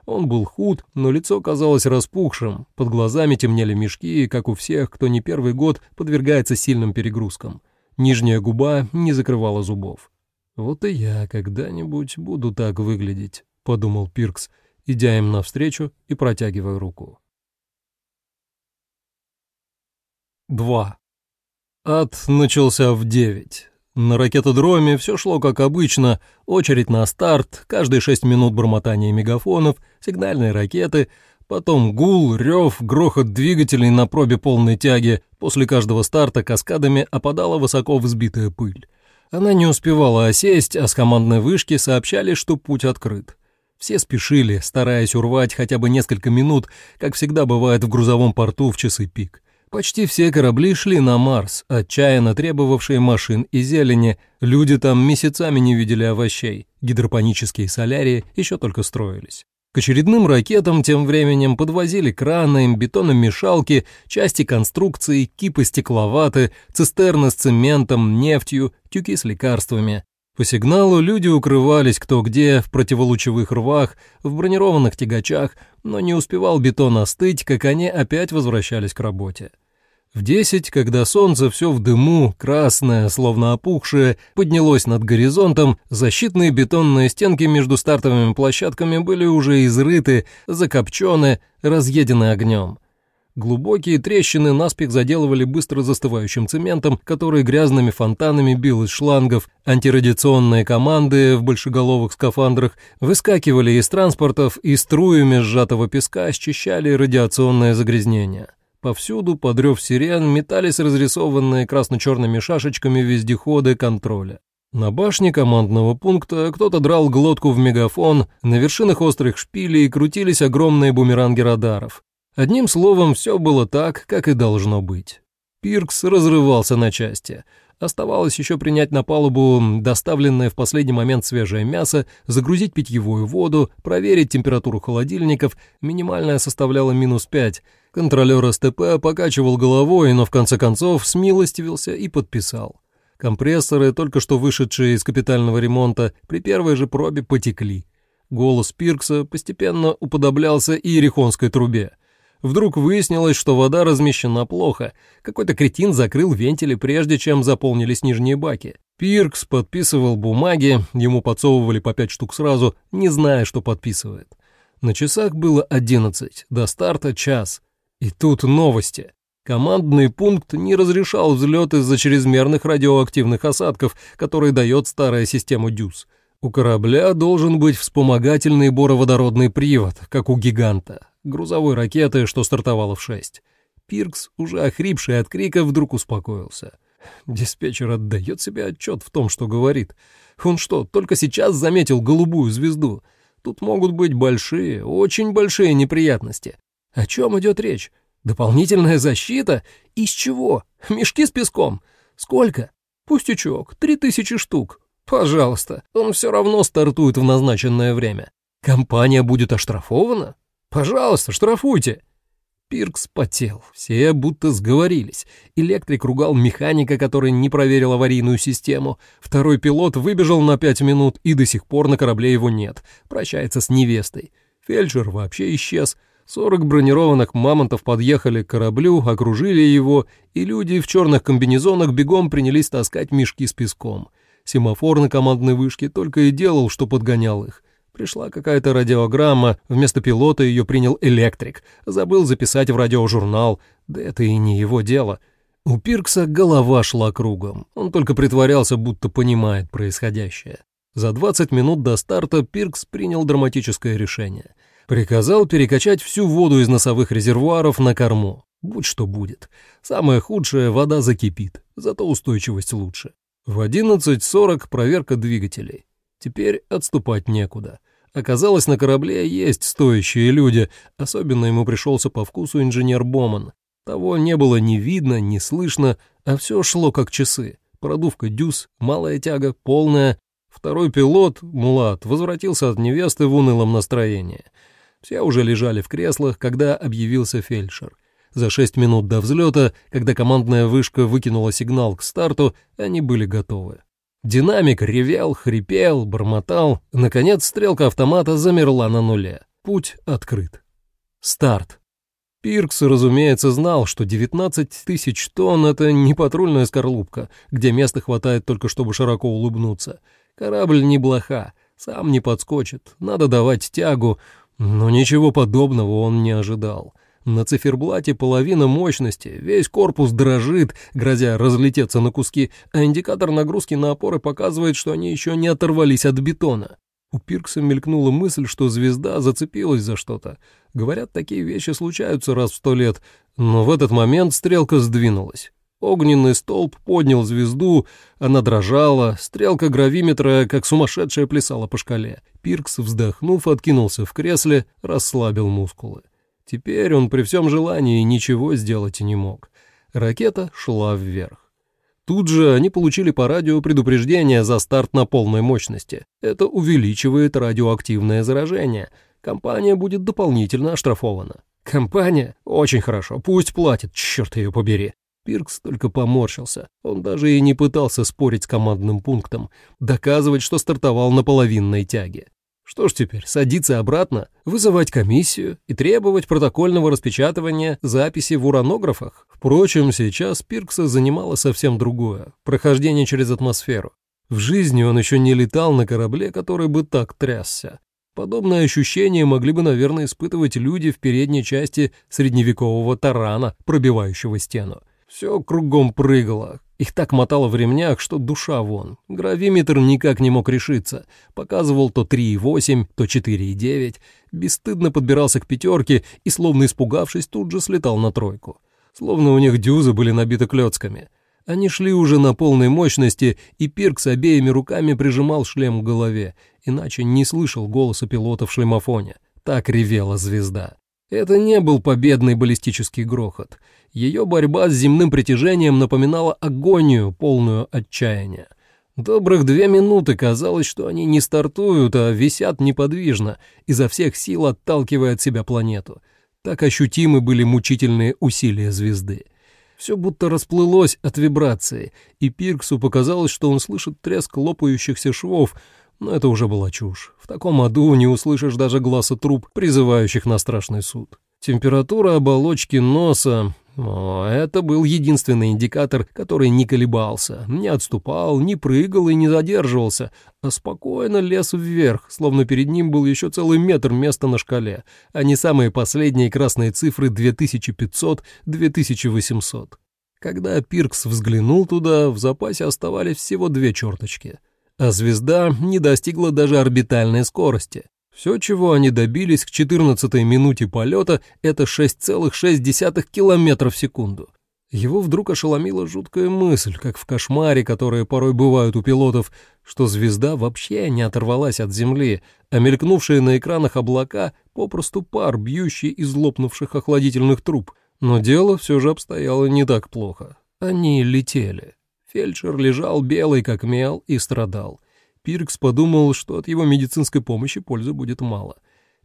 Он был худ, но лицо казалось распухшим, под глазами темнели мешки, как у всех, кто не первый год подвергается сильным перегрузкам. Нижняя губа не закрывала зубов. «Вот и я когда-нибудь буду так выглядеть», — подумал Пиркс, идя им навстречу и протягивая руку. 2. Ад начался в девять. На ракетодроме все шло как обычно, очередь на старт, каждые шесть минут бормотания мегафонов, сигнальные ракеты, потом гул, рев, грохот двигателей на пробе полной тяги, после каждого старта каскадами опадала высоко взбитая пыль. Она не успевала осесть, а с командной вышки сообщали, что путь открыт. Все спешили, стараясь урвать хотя бы несколько минут, как всегда бывает в грузовом порту в часы пик. Почти все корабли шли на Марс, отчаянно требовавшие машин и зелени. Люди там месяцами не видели овощей. Гидропонические солярии еще только строились. К очередным ракетам тем временем подвозили краны, бетономешалки, части конструкций, кипы стекловаты, цистерны с цементом, нефтью, тюки с лекарствами. По сигналу люди укрывались кто где, в противолучевых рвах, в бронированных тягачах, но не успевал бетон остыть, как они опять возвращались к работе. В десять, когда солнце все в дыму, красное, словно опухшее, поднялось над горизонтом, защитные бетонные стенки между стартовыми площадками были уже изрыты, закопчены, разъедены огнем. Глубокие трещины наспех заделывали быстро застывающим цементом, который грязными фонтанами бил из шлангов. Антирадиационные команды в большеголовых скафандрах выскакивали из транспортов и струями сжатого песка счищали радиационное загрязнение. Повсюду, подрев сирен, метались разрисованные красно-черными шашечками вездеходы контроля. На башне командного пункта кто-то драл глотку в мегафон, на вершинах острых шпилей крутились огромные бумеранги радаров. Одним словом, все было так, как и должно быть. Пиркс разрывался на части. Оставалось еще принять на палубу доставленное в последний момент свежее мясо, загрузить питьевую воду, проверить температуру холодильников, минимальная составляла минус пять. Контролер СТП покачивал головой, но в конце концов смилостивился и подписал. Компрессоры, только что вышедшие из капитального ремонта, при первой же пробе потекли. Голос Пиркса постепенно уподоблялся иерихонской трубе — Вдруг выяснилось, что вода размещена плохо. Какой-то кретин закрыл вентили, прежде чем заполнились нижние баки. Пиркс подписывал бумаги, ему подсовывали по пять штук сразу, не зная, что подписывает. На часах было одиннадцать, до старта час. И тут новости. Командный пункт не разрешал взлет из-за чрезмерных радиоактивных осадков, которые дает старая система ДЮС. У корабля должен быть вспомогательный бороводородный привод, как у гиганта грузовой ракеты, что стартовала в шесть. Пиркс, уже охрипший от крика, вдруг успокоился. Диспетчер отдает себе отчет в том, что говорит. Он что, только сейчас заметил голубую звезду? Тут могут быть большие, очень большие неприятности. О чем идет речь? Дополнительная защита? Из чего? Мешки с песком? Сколько? Пустячок, три тысячи штук. Пожалуйста, он все равно стартует в назначенное время. Компания будет оштрафована? Пожалуйста, штрафуйте!» Пиркс потел, все будто сговорились. Электрик ругал механика, который не проверил аварийную систему. Второй пилот выбежал на пять минут, и до сих пор на корабле его нет. Прощается с невестой. Фельдшер вообще исчез. Сорок бронированных мамонтов подъехали к кораблю, окружили его, и люди в черных комбинезонах бегом принялись таскать мешки с песком. Семафор на командной вышке только и делал, что подгонял их. Пришла какая-то радиограмма, вместо пилота ее принял электрик. Забыл записать в радиожурнал, да это и не его дело. У Пиркса голова шла кругом. Он только притворялся, будто понимает происходящее. За 20 минут до старта Пиркс принял драматическое решение. Приказал перекачать всю воду из носовых резервуаров на корму. Будь что будет. Самое худшее — вода закипит, зато устойчивость лучше. В 11.40 проверка двигателей. Теперь отступать некуда. Оказалось, на корабле есть стоящие люди, особенно ему пришелся по вкусу инженер Боман. Того не было ни видно, ни слышно, а все шло как часы. Продувка дюз, малая тяга, полная. Второй пилот, Мулат, возвратился от невесты в унылом настроении. Все уже лежали в креслах, когда объявился фельдшер. За шесть минут до взлета, когда командная вышка выкинула сигнал к старту, они были готовы. Динамик ревел, хрипел, бормотал. Наконец стрелка автомата замерла на нуле. Путь открыт. Старт. Пиркс, разумеется, знал, что 19 тысяч тонн — это не патрульная скорлупка, где места хватает только чтобы широко улыбнуться. Корабль не блоха, сам не подскочит, надо давать тягу, но ничего подобного он не ожидал. На циферблате половина мощности, весь корпус дрожит, грозя разлететься на куски, а индикатор нагрузки на опоры показывает, что они еще не оторвались от бетона. У Пиркса мелькнула мысль, что звезда зацепилась за что-то. Говорят, такие вещи случаются раз в сто лет, но в этот момент стрелка сдвинулась. Огненный столб поднял звезду, она дрожала, стрелка гравиметра, как сумасшедшая, плясала по шкале. Пиркс, вздохнув, откинулся в кресле, расслабил мускулы. Теперь он при всем желании ничего сделать не мог. Ракета шла вверх. Тут же они получили по радио предупреждение за старт на полной мощности. Это увеличивает радиоактивное заражение. Компания будет дополнительно оштрафована. Компания? Очень хорошо, пусть платит, черт ее побери. Пиркс только поморщился. Он даже и не пытался спорить с командным пунктом, доказывать, что стартовал на половинной тяге. Что ж теперь, садиться обратно, вызывать комиссию и требовать протокольного распечатывания записи в уранографах? Впрочем, сейчас Пиркса занимало совсем другое — прохождение через атмосферу. В жизни он еще не летал на корабле, который бы так трясся. Подобное ощущение могли бы, наверное, испытывать люди в передней части средневекового тарана, пробивающего стену. Все кругом прыгало. Их так мотало в ремнях, что душа вон. Гравиметр никак не мог решиться. Показывал то 3,8, то 4,9. Бесстыдно подбирался к пятерке и, словно испугавшись, тут же слетал на тройку. Словно у них дюзы были набиты клетками. Они шли уже на полной мощности, и Пирк с обеими руками прижимал шлем к голове, иначе не слышал голоса пилота в шлемофоне. Так ревела звезда. Это не был победный баллистический грохот. Ее борьба с земным притяжением напоминала агонию, полную отчаяния. Добрых две минуты казалось, что они не стартуют, а висят неподвижно, изо всех сил отталкивая от себя планету. Так ощутимы были мучительные усилия звезды. Все будто расплылось от вибрации, и Пирксу показалось, что он слышит треск лопающихся швов, но это уже была чушь. В таком аду не услышишь даже глаза труб, призывающих на страшный суд. Температура оболочки носа о, это был единственный индикатор, который не колебался, не отступал, не прыгал и не задерживался, а спокойно лез вверх, словно перед ним был еще целый метр места на шкале, а не самые последние красные цифры 2500-2800. Когда Пиркс взглянул туда, в запасе оставались всего две черточки, а звезда не достигла даже орбитальной скорости. Все, чего они добились к 14-й минуте полета, это 6,6 км в секунду. Его вдруг ошеломила жуткая мысль, как в кошмаре, которые порой бывают у пилотов, что звезда вообще не оторвалась от Земли, а мелькнувшие на экранах облака — попросту пар, бьющий из лопнувших охладительных труб. Но дело все же обстояло не так плохо. Они летели. Фельдшер лежал белый, как мел, и страдал. Пиркс подумал, что от его медицинской помощи пользы будет мало.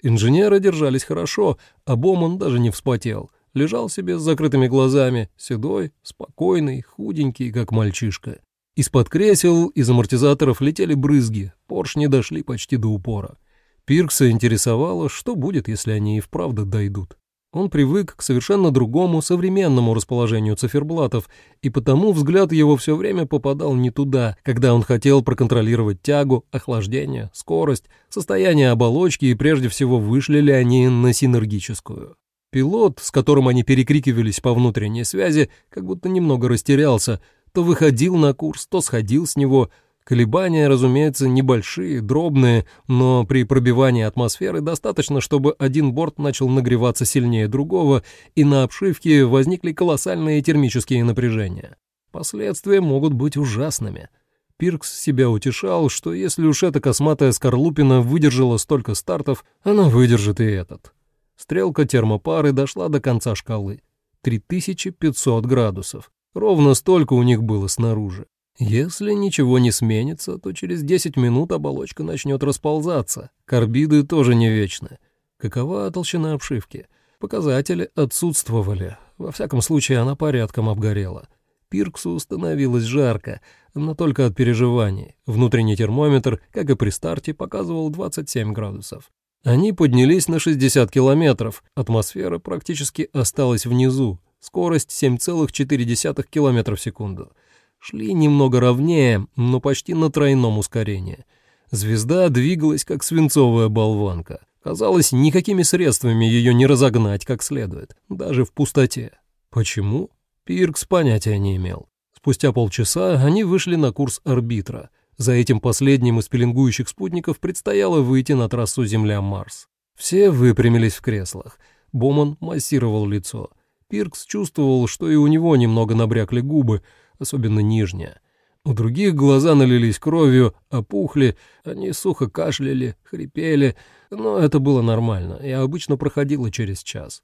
Инженеры держались хорошо, а Боман даже не вспотел. Лежал себе с закрытыми глазами, седой, спокойный, худенький, как мальчишка. Из-под кресел, из амортизаторов летели брызги, поршни дошли почти до упора. Пиркса интересовало, что будет, если они и вправду дойдут. Он привык к совершенно другому, современному расположению циферблатов, и потому взгляд его все время попадал не туда, когда он хотел проконтролировать тягу, охлаждение, скорость, состояние оболочки и прежде всего вышли ли они на синергическую. Пилот, с которым они перекрикивались по внутренней связи, как будто немного растерялся, то выходил на курс, то сходил с него — Колебания, разумеется, небольшие, дробные, но при пробивании атмосферы достаточно, чтобы один борт начал нагреваться сильнее другого, и на обшивке возникли колоссальные термические напряжения. Последствия могут быть ужасными. Пиркс себя утешал, что если уж эта косматая скорлупина выдержала столько стартов, она выдержит и этот. Стрелка термопары дошла до конца шкалы. 3500 градусов. Ровно столько у них было снаружи. Если ничего не сменится, то через 10 минут оболочка начнет расползаться. Карбиды тоже не вечны. Какова толщина обшивки? Показатели отсутствовали. Во всяком случае, она порядком обгорела. Пирксу становилось жарко, но только от переживаний. Внутренний термометр, как и при старте, показывал 27 градусов. Они поднялись на 60 километров, атмосфера практически осталась внизу, скорость 7,4 км в секунду. Шли немного ровнее, но почти на тройном ускорении. Звезда двигалась, как свинцовая болванка. Казалось, никакими средствами ее не разогнать как следует, даже в пустоте. Почему? Пиркс понятия не имел. Спустя полчаса они вышли на курс арбитра. За этим последним из пеленгующих спутников предстояло выйти на трассу Земля-Марс. Все выпрямились в креслах. Боман массировал лицо. Пиркс чувствовал, что и у него немного набрякли губы, особенно нижняя. У других глаза налились кровью, опухли, они сухо кашляли, хрипели, но это было нормально и обычно проходило через час.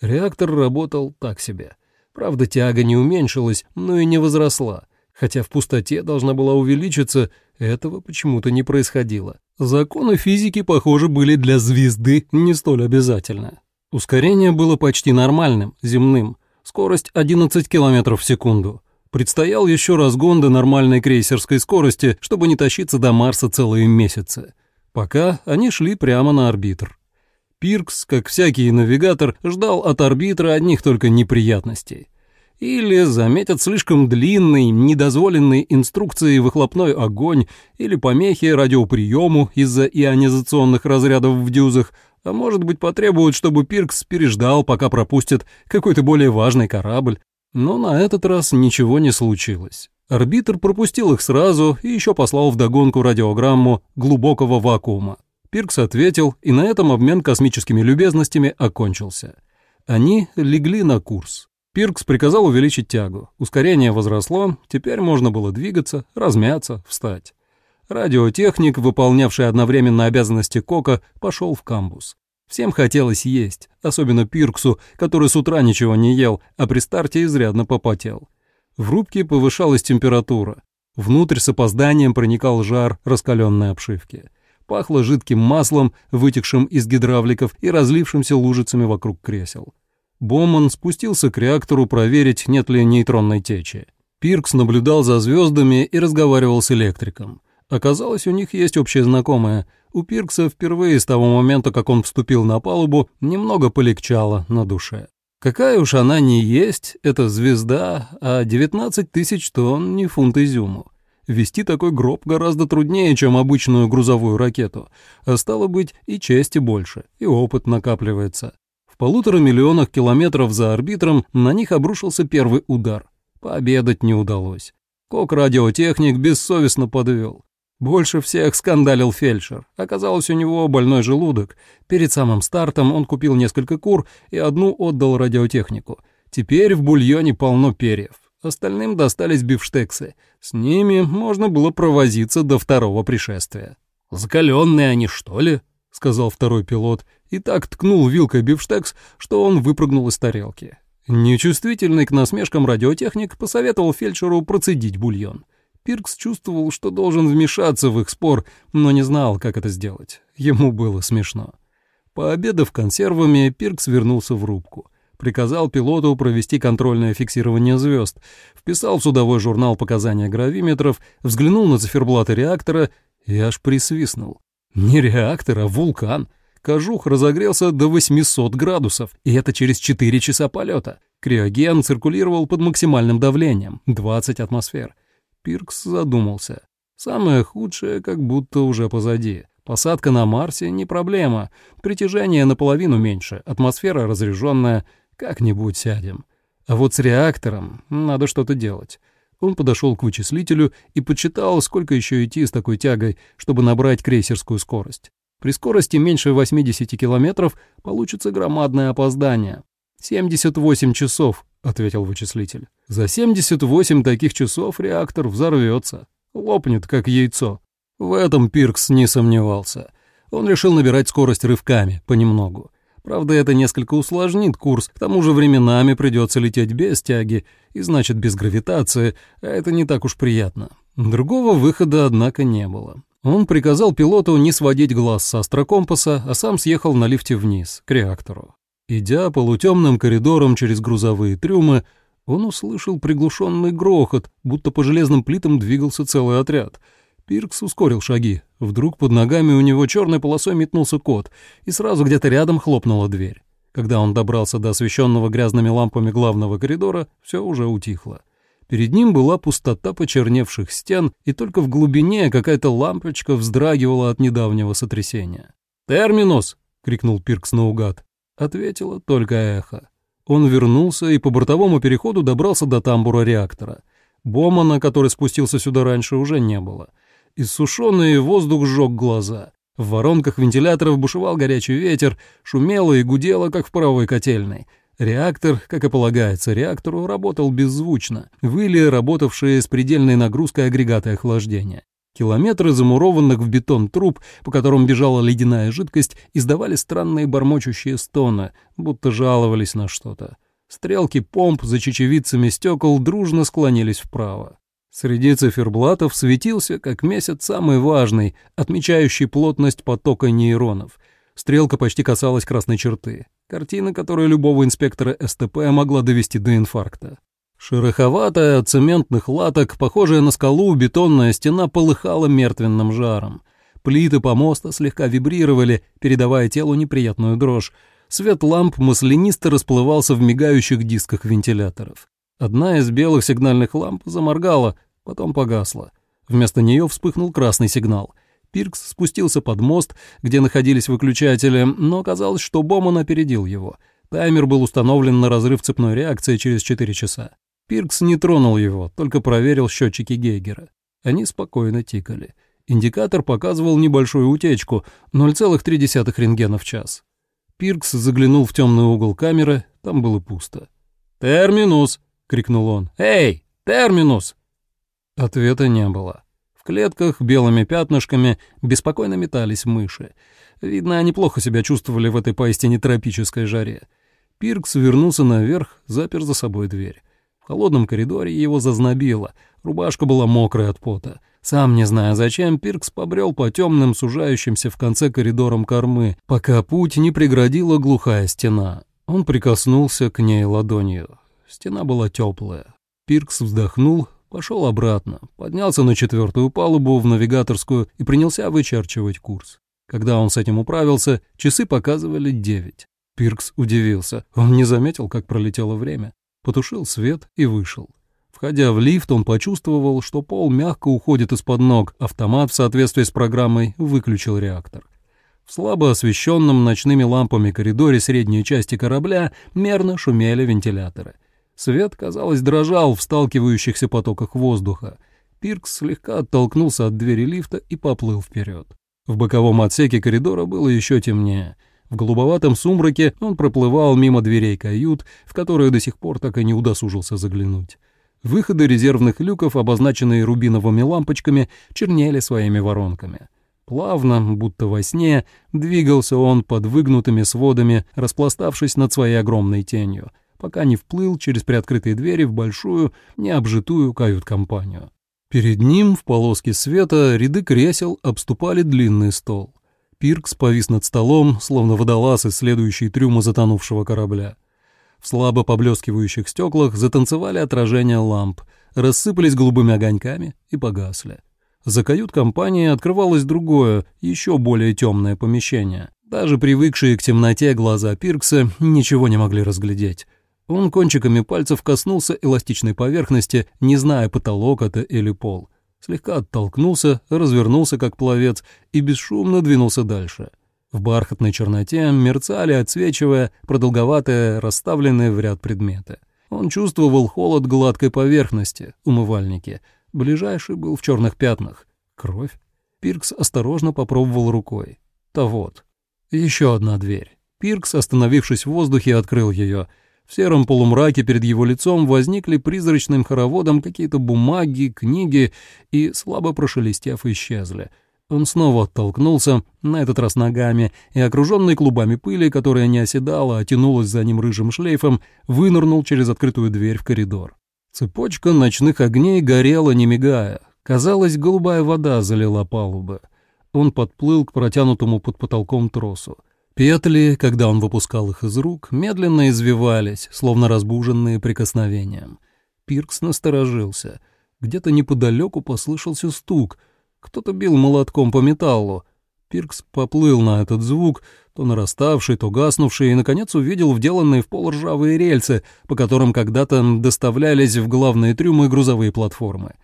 Реактор работал так себе. Правда, тяга не уменьшилась, но и не возросла. Хотя в пустоте должна была увеличиться, этого почему-то не происходило. Законы физики, похоже, были для звезды не столь обязательны. Ускорение было почти нормальным, земным. Скорость 11 км в секунду. Предстоял еще разгон до нормальной крейсерской скорости, чтобы не тащиться до Марса целые месяцы. Пока они шли прямо на арбитр. Пиркс, как всякий навигатор, ждал от арбитра одних только неприятностей. Или заметят слишком длинный, недозволенный инструкции выхлопной огонь, или помехи радиоприему из-за ионизационных разрядов в дюзах, а может быть потребуют, чтобы Пиркс переждал, пока пропустит какой-то более важный корабль. Но на этот раз ничего не случилось. Арбитр пропустил их сразу и еще послал вдогонку радиограмму глубокого вакуума. Пиркс ответил, и на этом обмен космическими любезностями окончился. Они легли на курс. Пиркс приказал увеличить тягу. Ускорение возросло, теперь можно было двигаться, размяться, встать. Радиотехник, выполнявший одновременно обязанности Кока, пошел в камбус. Всем хотелось есть, особенно Пирксу, который с утра ничего не ел, а при старте изрядно попотел. В рубке повышалась температура. Внутрь с опозданием проникал жар раскаленной обшивки. Пахло жидким маслом, вытекшим из гидравликов и разлившимся лужицами вокруг кресел. Боман спустился к реактору проверить, нет ли нейтронной течи. Пиркс наблюдал за звездами и разговаривал с электриком. Оказалось, у них есть общее знакомое — у Пиркса впервые с того момента, как он вступил на палубу, немного полегчало на душе. Какая уж она не есть, это звезда, а 19 тысяч тонн не фунт изюму. Вести такой гроб гораздо труднее, чем обычную грузовую ракету, а стало быть и чести больше, и опыт накапливается. В полутора миллионах километров за арбитром на них обрушился первый удар. Пообедать не удалось. Кок-радиотехник бессовестно подвел. Больше всех скандалил фельдшер. Оказалось, у него больной желудок. Перед самым стартом он купил несколько кур и одну отдал радиотехнику. Теперь в бульоне полно перьев. Остальным достались бифштексы. С ними можно было провозиться до второго пришествия. «Закаленные они, что ли?» — сказал второй пилот, и так ткнул вилкой бифштекс, что он выпрыгнул из тарелки. Нечувствительный к насмешкам радиотехник посоветовал фельдшеру процедить бульон. Пиркс чувствовал, что должен вмешаться в их спор, но не знал, как это сделать. Ему было смешно. Пообедав консервами, Пиркс вернулся в рубку. Приказал пилоту провести контрольное фиксирование звезд, вписал в судовой журнал показания гравиметров, взглянул на циферблаты реактора и аж присвистнул. Не реактор, а вулкан. Кожух разогрелся до 800 градусов, и это через 4 часа полета. Криоген циркулировал под максимальным давлением — 20 атмосфер. Пиркс задумался. Самое худшее как будто уже позади. Посадка на Марсе не проблема. Притяжение наполовину меньше, атмосфера разряженная. Как-нибудь сядем. А вот с реактором надо что-то делать. Он подошел к вычислителю и подсчитал, сколько еще идти с такой тягой, чтобы набрать крейсерскую скорость. При скорости меньше 80 километров получится громадное опоздание. 78 часов, — ответил вычислитель. «За 78 таких часов реактор взорвется, лопнет, как яйцо». В этом Пиркс не сомневался. Он решил набирать скорость рывками, понемногу. Правда, это несколько усложнит курс, к тому же временами придется лететь без тяги, и значит без гравитации, а это не так уж приятно. Другого выхода, однако, не было. Он приказал пилоту не сводить глаз с астрокомпаса, а сам съехал на лифте вниз, к реактору. Идя полутемным коридором через грузовые трюмы, он услышал приглушенный грохот, будто по железным плитам двигался целый отряд. Пиркс ускорил шаги. Вдруг под ногами у него черной полосой метнулся кот, и сразу где-то рядом хлопнула дверь. Когда он добрался до освещенного грязными лампами главного коридора, все уже утихло. Перед ним была пустота почерневших стен, и только в глубине какая-то лампочка вздрагивала от недавнего сотрясения. «Терминус!» — крикнул Пиркс наугад. Ответило только эхо. Он вернулся и по бортовому переходу добрался до тамбура реактора. Бомана, который спустился сюда раньше, уже не было. Иссушенный воздух сжег глаза. В воронках вентиляторов бушевал горячий ветер, шумело и гудело, как в паровой котельной. Реактор, как и полагается реактору, работал беззвучно. Выли работавшие с предельной нагрузкой агрегаты охлаждения. Километры замурованных в бетон труб, по которым бежала ледяная жидкость, издавали странные бормочущие стоны, будто жаловались на что-то. Стрелки помп за чечевицами стекол дружно склонились вправо. Среди циферблатов светился, как месяц, самый важный, отмечающий плотность потока нейронов. Стрелка почти касалась красной черты. Картина, которая любого инспектора СТП могла довести до инфаркта. Шероховатая от цементных латок, похожая на скалу, бетонная стена полыхала мертвенным жаром. Плиты помоста слегка вибрировали, передавая телу неприятную дрожь. Свет ламп маслянисто расплывался в мигающих дисках вентиляторов. Одна из белых сигнальных ламп заморгала, потом погасла. Вместо нее вспыхнул красный сигнал. Пиркс спустился под мост, где находились выключатели, но оказалось, что Боман опередил его. Таймер был установлен на разрыв цепной реакции через 4 часа. Пиркс не тронул его, только проверил счетчики Гейгера. Они спокойно тикали. Индикатор показывал небольшую утечку, 0,3 рентгена в час. Пиркс заглянул в темный угол камеры, там было пусто. «Терминус!» крикнул он. «Эй, терминус!» Ответа не было. В клетках белыми пятнышками беспокойно метались мыши. Видно, они плохо себя чувствовали в этой поистине тропической жаре. Пиркс вернулся наверх, запер за собой дверь. В холодном коридоре его зазнобило, рубашка была мокрая от пота. Сам не зная зачем, Пиркс побрел по темным, сужающимся в конце коридором кормы, пока путь не преградила глухая стена. Он прикоснулся к ней ладонью. Стена была теплая. Пиркс вздохнул, пошел обратно, поднялся на четвертую палубу в навигаторскую и принялся вычерчивать курс. Когда он с этим управился, часы показывали девять. Пиркс удивился. Он не заметил, как пролетело время. Потушил свет и вышел. Входя в лифт, он почувствовал, что пол мягко уходит из-под ног. Автомат в соответствии с программой выключил реактор. В слабо освещенном ночными лампами коридоре средней части корабля мерно шумели вентиляторы. Свет, казалось, дрожал в сталкивающихся потоках воздуха. Пиркс слегка оттолкнулся от двери лифта и поплыл вперед. В боковом отсеке коридора было еще темнее. В голубоватом сумраке он проплывал мимо дверей кают, в которые до сих пор так и не удосужился заглянуть. Выходы резервных люков, обозначенные рубиновыми лампочками, чернели своими воронками. Плавно, будто во сне, двигался он под выгнутыми сводами, распластавшись над своей огромной тенью — пока не вплыл через приоткрытые двери в большую, необжитую кают-компанию. Перед ним в полоске света ряды кресел обступали длинный стол. Пиркс повис над столом, словно водолаз, исследующий трюмы затонувшего корабля. В слабо поблескивающих стеклах затанцевали отражения ламп, рассыпались голубыми огоньками и погасли. За кают-компанией открывалось другое, еще более темное помещение. Даже привыкшие к темноте глаза Пиркса ничего не могли разглядеть. Он кончиками пальцев коснулся эластичной поверхности, не зная, потолок это или пол. Слегка оттолкнулся, развернулся как пловец и бесшумно двинулся дальше. В бархатной черноте мерцали, отсвечивая, продолговатые, расставленные в ряд предметы. Он чувствовал холод гладкой поверхности, умывальники. Ближайший был в черных пятнах. Кровь. Пиркс осторожно попробовал рукой. То вот. Еще одна дверь. Пиркс, остановившись в воздухе, открыл ее — в сером полумраке перед его лицом возникли призрачным хороводом какие-то бумаги, книги и, слабо прошелестев, исчезли. Он снова оттолкнулся, на этот раз ногами, и, окруженный клубами пыли, которая не оседала, а тянулась за ним рыжим шлейфом, вынырнул через открытую дверь в коридор. Цепочка ночных огней горела, не мигая. Казалось, голубая вода залила палубы. Он подплыл к протянутому под потолком тросу. Петли, когда он выпускал их из рук, медленно извивались, словно разбуженные прикосновением. Пиркс насторожился. Где-то неподалеку послышался стук. Кто-то бил молотком по металлу. Пиркс поплыл на этот звук, то нараставший, то гаснувший, и, наконец, увидел вделанные в пол ржавые рельсы, по которым когда-то доставлялись в главные трюмы грузовые платформы.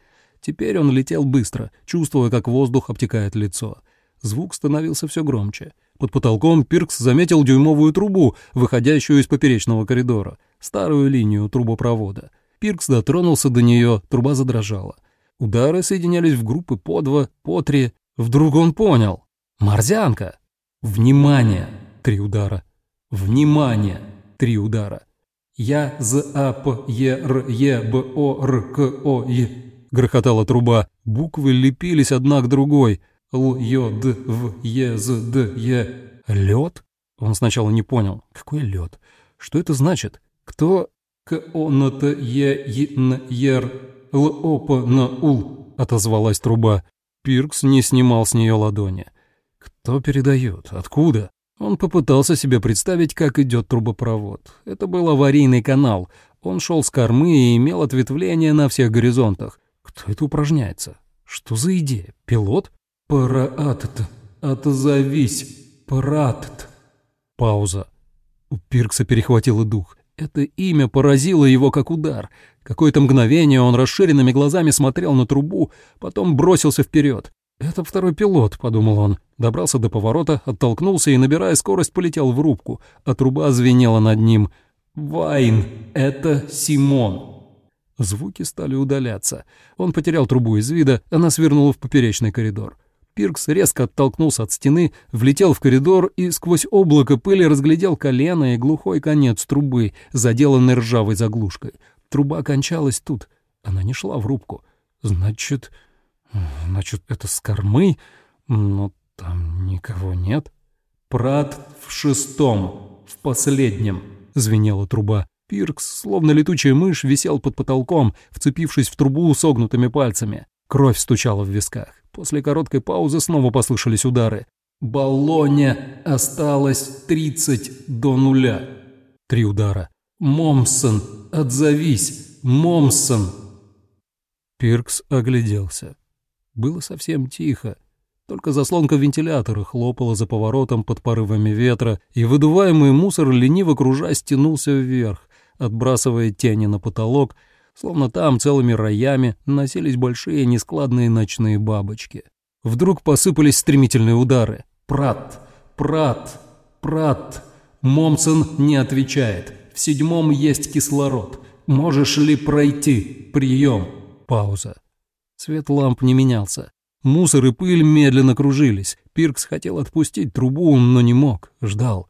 Теперь он летел быстро, чувствуя, как воздух обтекает лицо. Звук становился все громче. Под потолком Пиркс заметил дюймовую трубу, выходящую из поперечного коридора, старую линию трубопровода. Пиркс дотронулся до нее, труба задрожала. Удары соединялись в группы по два, по три. Вдруг он понял. «Морзянка!» «Внимание!» — три удара. «Внимание!» — три удара. «Я, З, А, П, Е, Р, Е, Б, О, Р, К, О, Е», — грохотала труба. Буквы лепились одна к другой. Л, Ё, Д, В, Е, З, Д, Е. Лед? Он сначала не понял. Какой лед? Что это значит? Кто? К, О, Н, Т, Е, Е, Н, Ер, Л, О, П, Н, Ул, отозвалась труба. Пиркс не снимал с нее ладони. Кто передает? Откуда? Он попытался себе представить, как идет трубопровод. Это был аварийный канал. Он шел с кормы и имел ответвление на всех горизонтах. Кто это упражняется? Что за идея? Пилот? Параатт. Отзовись. Параатт. Пауза. У Пиркса перехватило дух. Это имя поразило его как удар. Какое-то мгновение он расширенными глазами смотрел на трубу, потом бросился вперед. «Это второй пилот», — подумал он. Добрался до поворота, оттолкнулся и, набирая скорость, полетел в рубку, а труба звенела над ним. «Вайн, это Симон». Звуки стали удаляться. Он потерял трубу из вида, она свернула в поперечный коридор. Пиркс резко оттолкнулся от стены, влетел в коридор и сквозь облако пыли разглядел колено и глухой конец трубы, заделанный ржавой заглушкой. Труба кончалась тут. Она не шла в рубку. Значит... Значит, это с кормы? Но там никого нет. Прат в шестом, в последнем, звенела труба. Пиркс, словно летучая мышь, висел под потолком, вцепившись в трубу согнутыми пальцами. Кровь стучала в висках. После короткой паузы снова послышались удары. «Баллоне осталось тридцать до нуля». Три удара. «Момсон, отзовись! Момсон!» Пиркс огляделся. Было совсем тихо. Только заслонка вентилятора хлопала за поворотом под порывами ветра, и выдуваемый мусор, лениво кружась, тянулся вверх, отбрасывая тени на потолок, словно там целыми роями носились большие нескладные ночные бабочки. Вдруг посыпались стремительные удары. «Прат! Прат! Прат!» Момсон не отвечает. «В седьмом есть кислород. Можешь ли пройти? Прием!» Пауза. Свет ламп не менялся. Мусор и пыль медленно кружились. Пиркс хотел отпустить трубу, но не мог, ждал.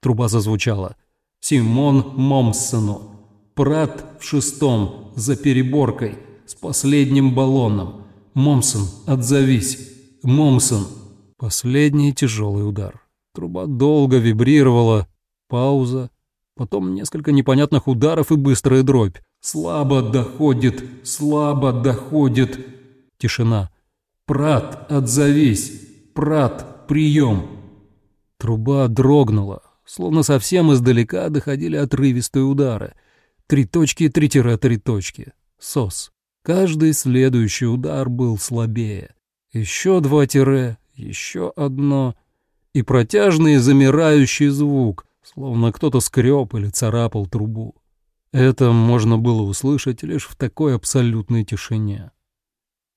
Труба зазвучала. «Симон Момсону. Прат в шестом, за переборкой, с последним баллоном. Момсон, отзовись. Момсон». Последний тяжелый удар. Труба долго вибрировала. Пауза. Потом несколько непонятных ударов и быстрая дробь. «Слабо доходит, слабо доходит». Тишина. «Прат, отзовись! Прат, прием!» Труба дрогнула, словно совсем издалека доходили отрывистые удары. Три точки, три тире, три точки. Сос. Каждый следующий удар был слабее. Еще два тире, еще одно. И протяжный замирающий звук, словно кто-то скреб или царапал трубу. Это можно было услышать лишь в такой абсолютной тишине.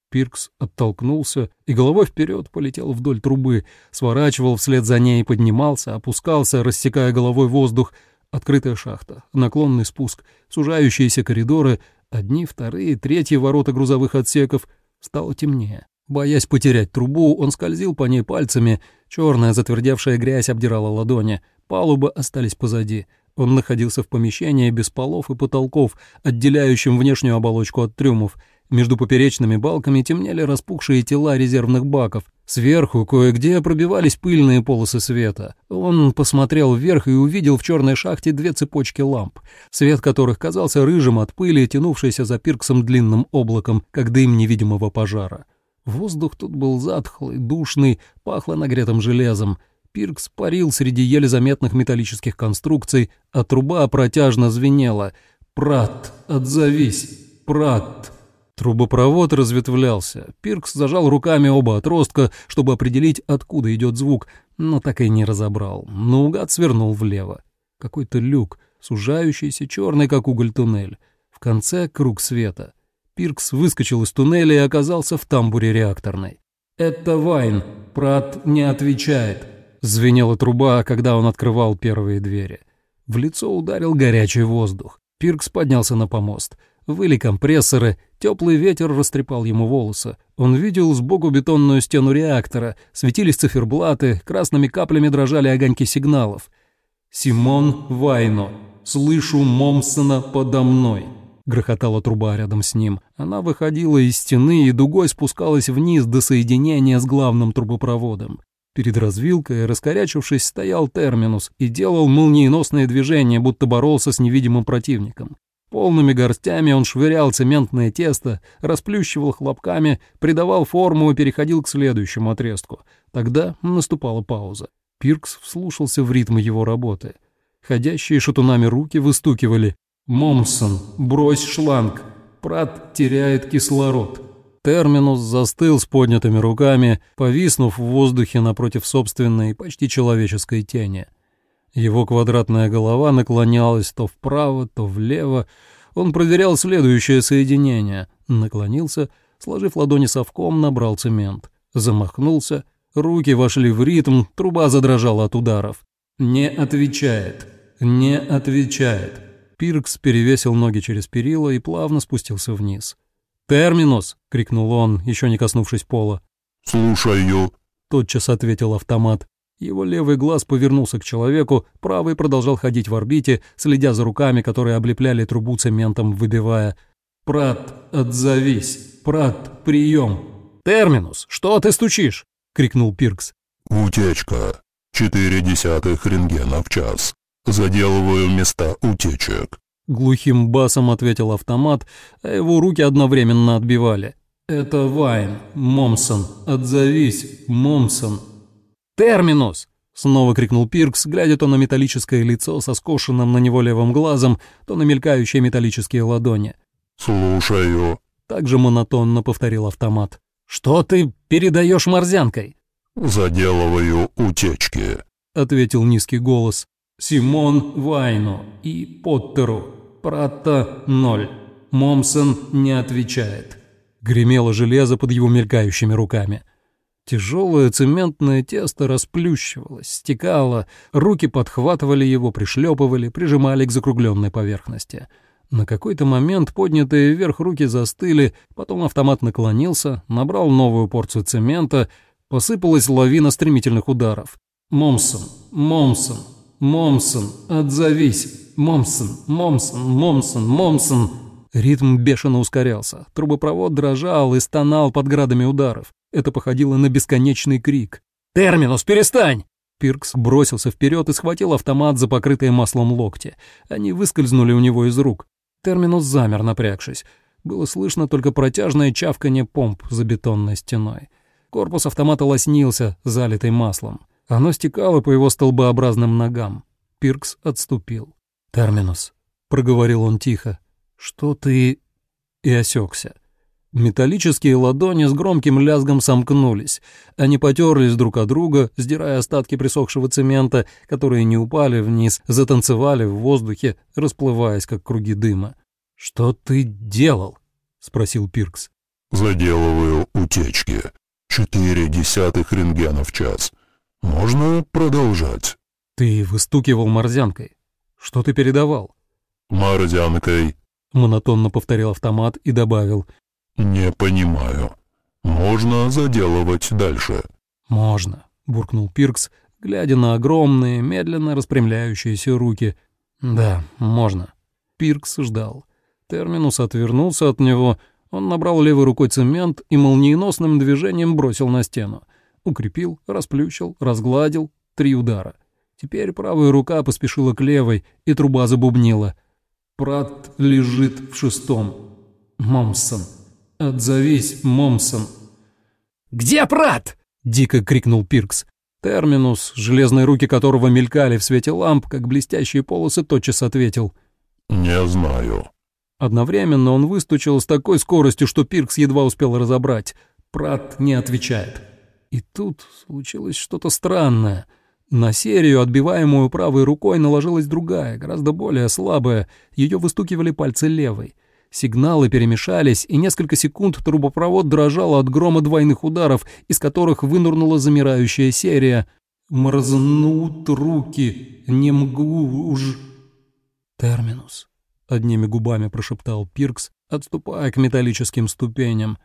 Пиркс оттолкнулся и головой вперед полетел вдоль трубы, сворачивал вслед за ней, поднимался, опускался, рассекая головой воздух. Открытая шахта, наклонный спуск, сужающиеся коридоры, одни, вторые, третьи ворота грузовых отсеков. Стало темнее. Боясь потерять трубу, он скользил по ней пальцами. Черная затвердевшая грязь обдирала ладони. Палубы остались позади. Он находился в помещении без полов и потолков, отделяющем внешнюю оболочку от трюмов. Между поперечными балками темнели распухшие тела резервных баков. Сверху кое-где пробивались пыльные полосы света. Он посмотрел вверх и увидел в черной шахте две цепочки ламп, свет которых казался рыжим от пыли, тянувшейся за пирксом длинным облаком, как дым невидимого пожара. Воздух тут был затхлый, душный, пахло нагретым железом. Пиркс парил среди еле заметных металлических конструкций, а труба протяжно звенела. «Прат, отзовись! Прат!» Трубопровод разветвлялся. Пиркс зажал руками оба отростка, чтобы определить, откуда идет звук, но так и не разобрал. Наугад свернул влево. Какой-то люк, сужающийся, черный, как уголь туннель. В конце круг света. Пиркс выскочил из туннеля и оказался в тамбуре реакторной. «Это Вайн. Прат не отвечает». Звенела труба, когда он открывал первые двери. В лицо ударил горячий воздух. Пиркс поднялся на помост. Выли компрессоры, теплый ветер растрепал ему волосы. Он видел сбоку бетонную стену реактора, светились циферблаты, красными каплями дрожали огоньки сигналов. «Симон Вайно, слышу Момсона подо мной» грохотала труба рядом с ним. Она выходила из стены и дугой спускалась вниз до соединения с главным трубопроводом. Перед развилкой, раскорячившись, стоял терминус и делал молниеносные движения, будто боролся с невидимым противником. Полными горстями он швырял цементное тесто, расплющивал хлопками, придавал форму и переходил к следующему отрезку. Тогда наступала пауза. Пиркс вслушался в ритм его работы. Ходящие шатунами руки выстукивали «Момсон, брось шланг, Прат теряет кислород». Терминус застыл с поднятыми руками, повиснув в воздухе напротив собственной, почти человеческой тени. Его квадратная голова наклонялась то вправо, то влево. Он проверял следующее соединение. Наклонился, сложив ладони совком, набрал цемент. Замахнулся, руки вошли в ритм, труба задрожала от ударов. «Не отвечает, не отвечает». Пиркс перевесил ноги через перила и плавно спустился вниз. «Терминус!» — крикнул он, еще не коснувшись пола. «Слушаю», — тотчас ответил автомат. Его левый глаз повернулся к человеку, правый продолжал ходить в орбите, следя за руками, которые облепляли трубу цементом, выбивая «Прат, отзовись! Прат, прием!» «Терминус, что ты стучишь?» — крикнул Пиркс. «Утечка. Четыре десятых рентгена в час. Заделываю места утечек». Глухим басом ответил автомат, а его руки одновременно отбивали. «Это Вайн, Момсон, отзовись, Момсон». «Терминус!» — снова крикнул Пиркс, глядя то на металлическое лицо со скошенным на него левым глазом, то на мелькающие металлические ладони. «Слушаю», — также монотонно повторил автомат. «Что ты передаешь морзянкой?» «Заделываю утечки», — ответил низкий голос. «Симон Вайну и Поттеру. Пратта ноль. Момсон не отвечает». Гремело железо под его мелькающими руками. Тяжелое цементное тесто расплющивалось, стекало, руки подхватывали его, пришлепывали, прижимали к закругленной поверхности. На какой-то момент поднятые вверх руки застыли, потом автомат наклонился, набрал новую порцию цемента, посыпалась лавина стремительных ударов. «Момсон! Момсон! Момсон! Отзовись! Момсон! Момсон! Момсон! Момсон!» Ритм бешено ускорялся, трубопровод дрожал и стонал под градами ударов. Это походило на бесконечный крик. «Терминус, перестань!» Пиркс бросился вперед и схватил автомат за покрытые маслом локти. Они выскользнули у него из рук. Терминус замер, напрягшись. Было слышно только протяжное чавканье помп за бетонной стеной. Корпус автомата лоснился, залитый маслом. Оно стекало по его столбообразным ногам. Пиркс отступил. «Терминус», — проговорил он тихо, — «что ты...» И осекся. Металлические ладони с громким лязгом сомкнулись. Они потерлись друг от друга, сдирая остатки присохшего цемента, которые не упали вниз, затанцевали в воздухе, расплываясь, как круги дыма. «Что ты делал?» — спросил Пиркс. «Заделываю утечки. Четыре десятых рентгена в час. Можно продолжать?» «Ты выстукивал морзянкой. Что ты передавал?» «Морзянкой», — монотонно повторил автомат и добавил — «Не понимаю. Можно заделывать дальше?» «Можно», — буркнул Пиркс, глядя на огромные, медленно распрямляющиеся руки. «Да, можно». Пиркс ждал. Терминус отвернулся от него, он набрал левой рукой цемент и молниеносным движением бросил на стену. Укрепил, расплющил, разгладил. Три удара. Теперь правая рука поспешила к левой, и труба забубнила. «Прат лежит в шестом. Момсон». «Отзовись, Момсон!» «Где Прат?» — дико крикнул Пиркс. Терминус, железные руки которого мелькали в свете ламп, как блестящие полосы, тотчас ответил. «Не знаю». Одновременно он выстучил с такой скоростью, что Пиркс едва успел разобрать. Прат не отвечает. И тут случилось что-то странное. На серию, отбиваемую правой рукой, наложилась другая, гораздо более слабая. Ее выстукивали пальцы левой. Сигналы перемешались, и несколько секунд трубопровод дрожал от грома двойных ударов, из которых вынурнула замирающая серия «Мразнут руки, не мгу уж...» «Терминус», — одними губами прошептал Пиркс, отступая к металлическим ступеням.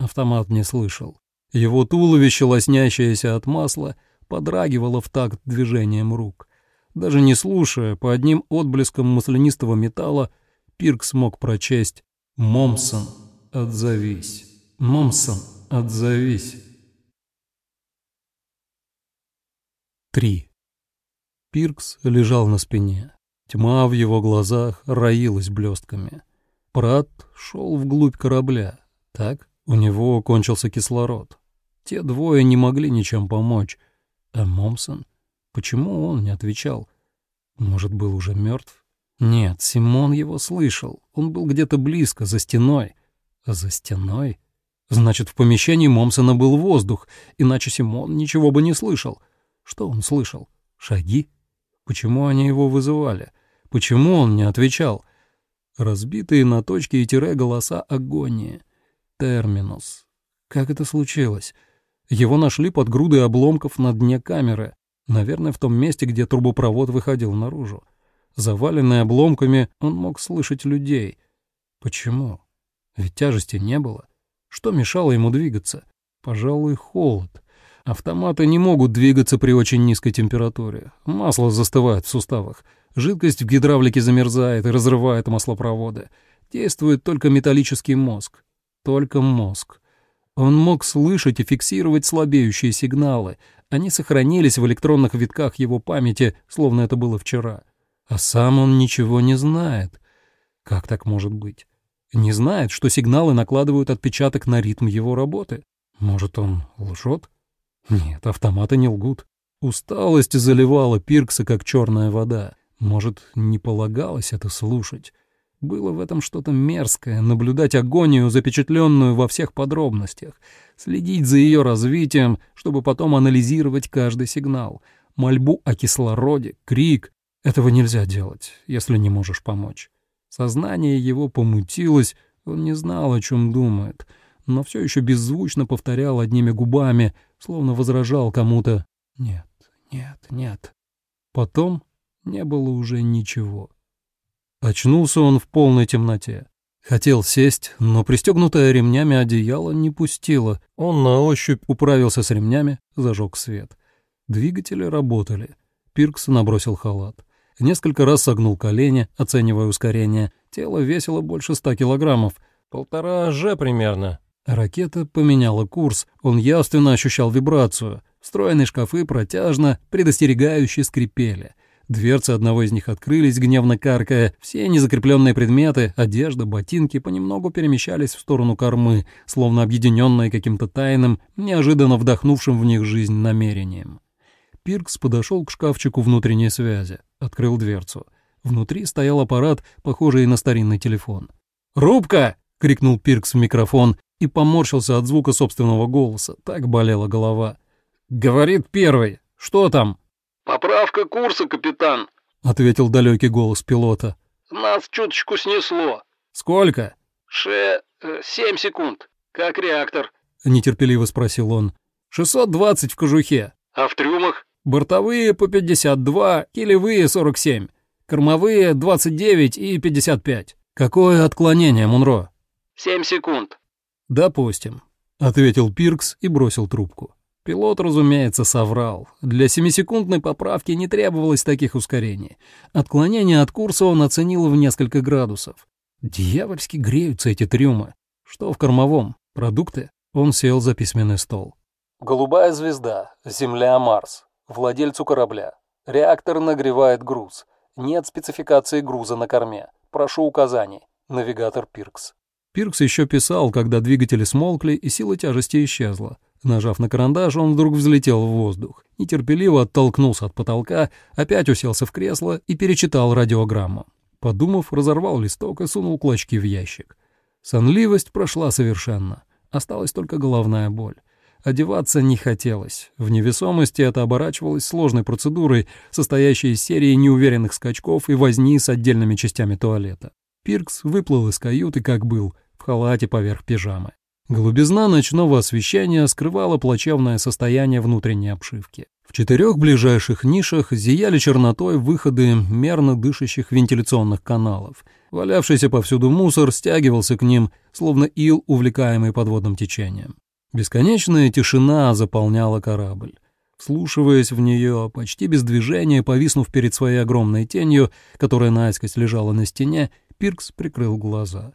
Автомат не слышал. Его туловище, лоснящееся от масла, подрагивало в такт движением рук. Даже не слушая, по одним отблескам маслянистого металла Пирк смог прочесть «Момсон, отзовись! Момсон, отзовись!» 3. Пиркс лежал на спине. Тьма в его глазах роилась блестками. Прат шел вглубь корабля. Так, у него кончился кислород. Те двое не могли ничем помочь. А Момсон? Почему он не отвечал? Может, был уже мертв? Нет, Симон его слышал. Он был где-то близко, за стеной. А за стеной? Значит, в помещении Момсона был воздух, иначе Симон ничего бы не слышал. Что он слышал? Шаги? Почему они его вызывали? Почему он не отвечал? Разбитые на точки и тире голоса агонии. Терминус. Как это случилось? Его нашли под грудой обломков на дне камеры, наверное, в том месте, где трубопровод выходил наружу. Заваленный обломками, он мог слышать людей. Почему? Ведь тяжести не было. Что мешало ему двигаться? Пожалуй, холод. Автоматы не могут двигаться при очень низкой температуре. Масло застывает в суставах. Жидкость в гидравлике замерзает и разрывает маслопроводы. Действует только металлический мозг. Только мозг. Он мог слышать и фиксировать слабеющие сигналы. Они сохранились в электронных витках его памяти, словно это было вчера. А сам он ничего не знает. Как так может быть? Не знает, что сигналы накладывают отпечаток на ритм его работы. Может, он лжет? Нет, автоматы не лгут. Усталость заливала Пиркса, как черная вода. Может, не полагалось это слушать. Было в этом что-то мерзкое, наблюдать агонию, запечатленную во всех подробностях, следить за ее развитием, чтобы потом анализировать каждый сигнал, мольбу о кислороде, крик. Этого нельзя делать, если не можешь помочь. Сознание его помутилось, он не знал, о чем думает, но все еще беззвучно повторял одними губами, словно возражал кому-то «нет, нет, нет». Потом не было уже ничего. Очнулся он в полной темноте. Хотел сесть, но пристегнутое ремнями одеяло не пустило. Он на ощупь управился с ремнями, зажег свет. Двигатели работали. Пиркс набросил халат. Несколько раз согнул колени, оценивая ускорение. Тело весило больше ста килограммов. Полтора же примерно. Ракета поменяла курс. Он явственно ощущал вибрацию. Встроенные шкафы протяжно, предостерегающе скрипели — Дверцы одного из них открылись, гневно каркая. Все незакрепленные предметы, одежда, ботинки понемногу перемещались в сторону кормы, словно объединенные каким-то тайным, неожиданно вдохнувшим в них жизнь намерением. Пиркс подошел к шкафчику внутренней связи, открыл дверцу. Внутри стоял аппарат, похожий на старинный телефон. «Рубка!» — крикнул Пиркс в микрофон и поморщился от звука собственного голоса. Так болела голова. «Говорит первый. Что там?» «Поправка курса, капитан», — ответил далекий голос пилота. «Нас чуточку снесло». «Сколько?» «Ше... Э, семь секунд. Как реактор?» — нетерпеливо спросил он. «Шестьсот двадцать в кожухе». «А в трюмах?» «Бортовые по пятьдесят два, килевые сорок семь, кормовые двадцать девять и пятьдесят пять. Какое отклонение, Мунро?» «Семь секунд». «Допустим», — ответил Пиркс и бросил трубку. Пилот, разумеется, соврал. Для семисекундной поправки не требовалось таких ускорений. Отклонение от курса он оценил в несколько градусов. Дьявольски греются эти трюмы. Что в кормовом? Продукты? Он сел за письменный стол. Голубая звезда. Земля-Марс. Владельцу корабля. Реактор нагревает груз. Нет спецификации груза на корме. Прошу указаний. Навигатор Пиркс. Пиркс еще писал, когда двигатели смолкли и сила тяжести исчезла. Нажав на карандаш, он вдруг взлетел в воздух, нетерпеливо оттолкнулся от потолка, опять уселся в кресло и перечитал радиограмму. Подумав, разорвал листок и сунул клочки в ящик. Сонливость прошла совершенно. Осталась только головная боль. Одеваться не хотелось. В невесомости это оборачивалось сложной процедурой, состоящей из серии неуверенных скачков и возни с отдельными частями туалета. Пиркс выплыл из каюты, как был, в халате поверх пижамы. Голубизна ночного освещения скрывала плачевное состояние внутренней обшивки. В четырех ближайших нишах зияли чернотой выходы мерно дышащих вентиляционных каналов. Валявшийся повсюду мусор стягивался к ним, словно ил, увлекаемый подводным течением. Бесконечная тишина заполняла корабль. Вслушиваясь в нее, почти без движения, повиснув перед своей огромной тенью, которая наискось лежала на стене, Пиркс прикрыл глаза.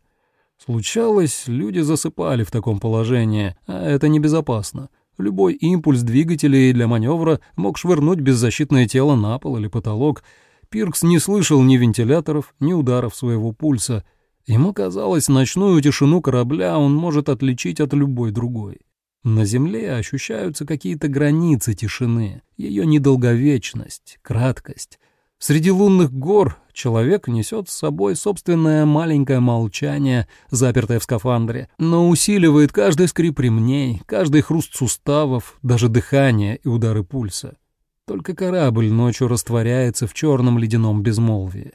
Случалось, люди засыпали в таком положении, а это небезопасно. Любой импульс двигателей для маневра мог швырнуть беззащитное тело на пол или потолок. Пиркс не слышал ни вентиляторов, ни ударов своего пульса. Ему казалось, ночную тишину корабля он может отличить от любой другой. На Земле ощущаются какие-то границы тишины, ее недолговечность, краткость. Среди лунных гор человек несет с собой собственное маленькое молчание, запертое в скафандре, но усиливает каждый скрип ремней, каждый хруст суставов, даже дыхание и удары пульса. Только корабль ночью растворяется в черном ледяном безмолвии.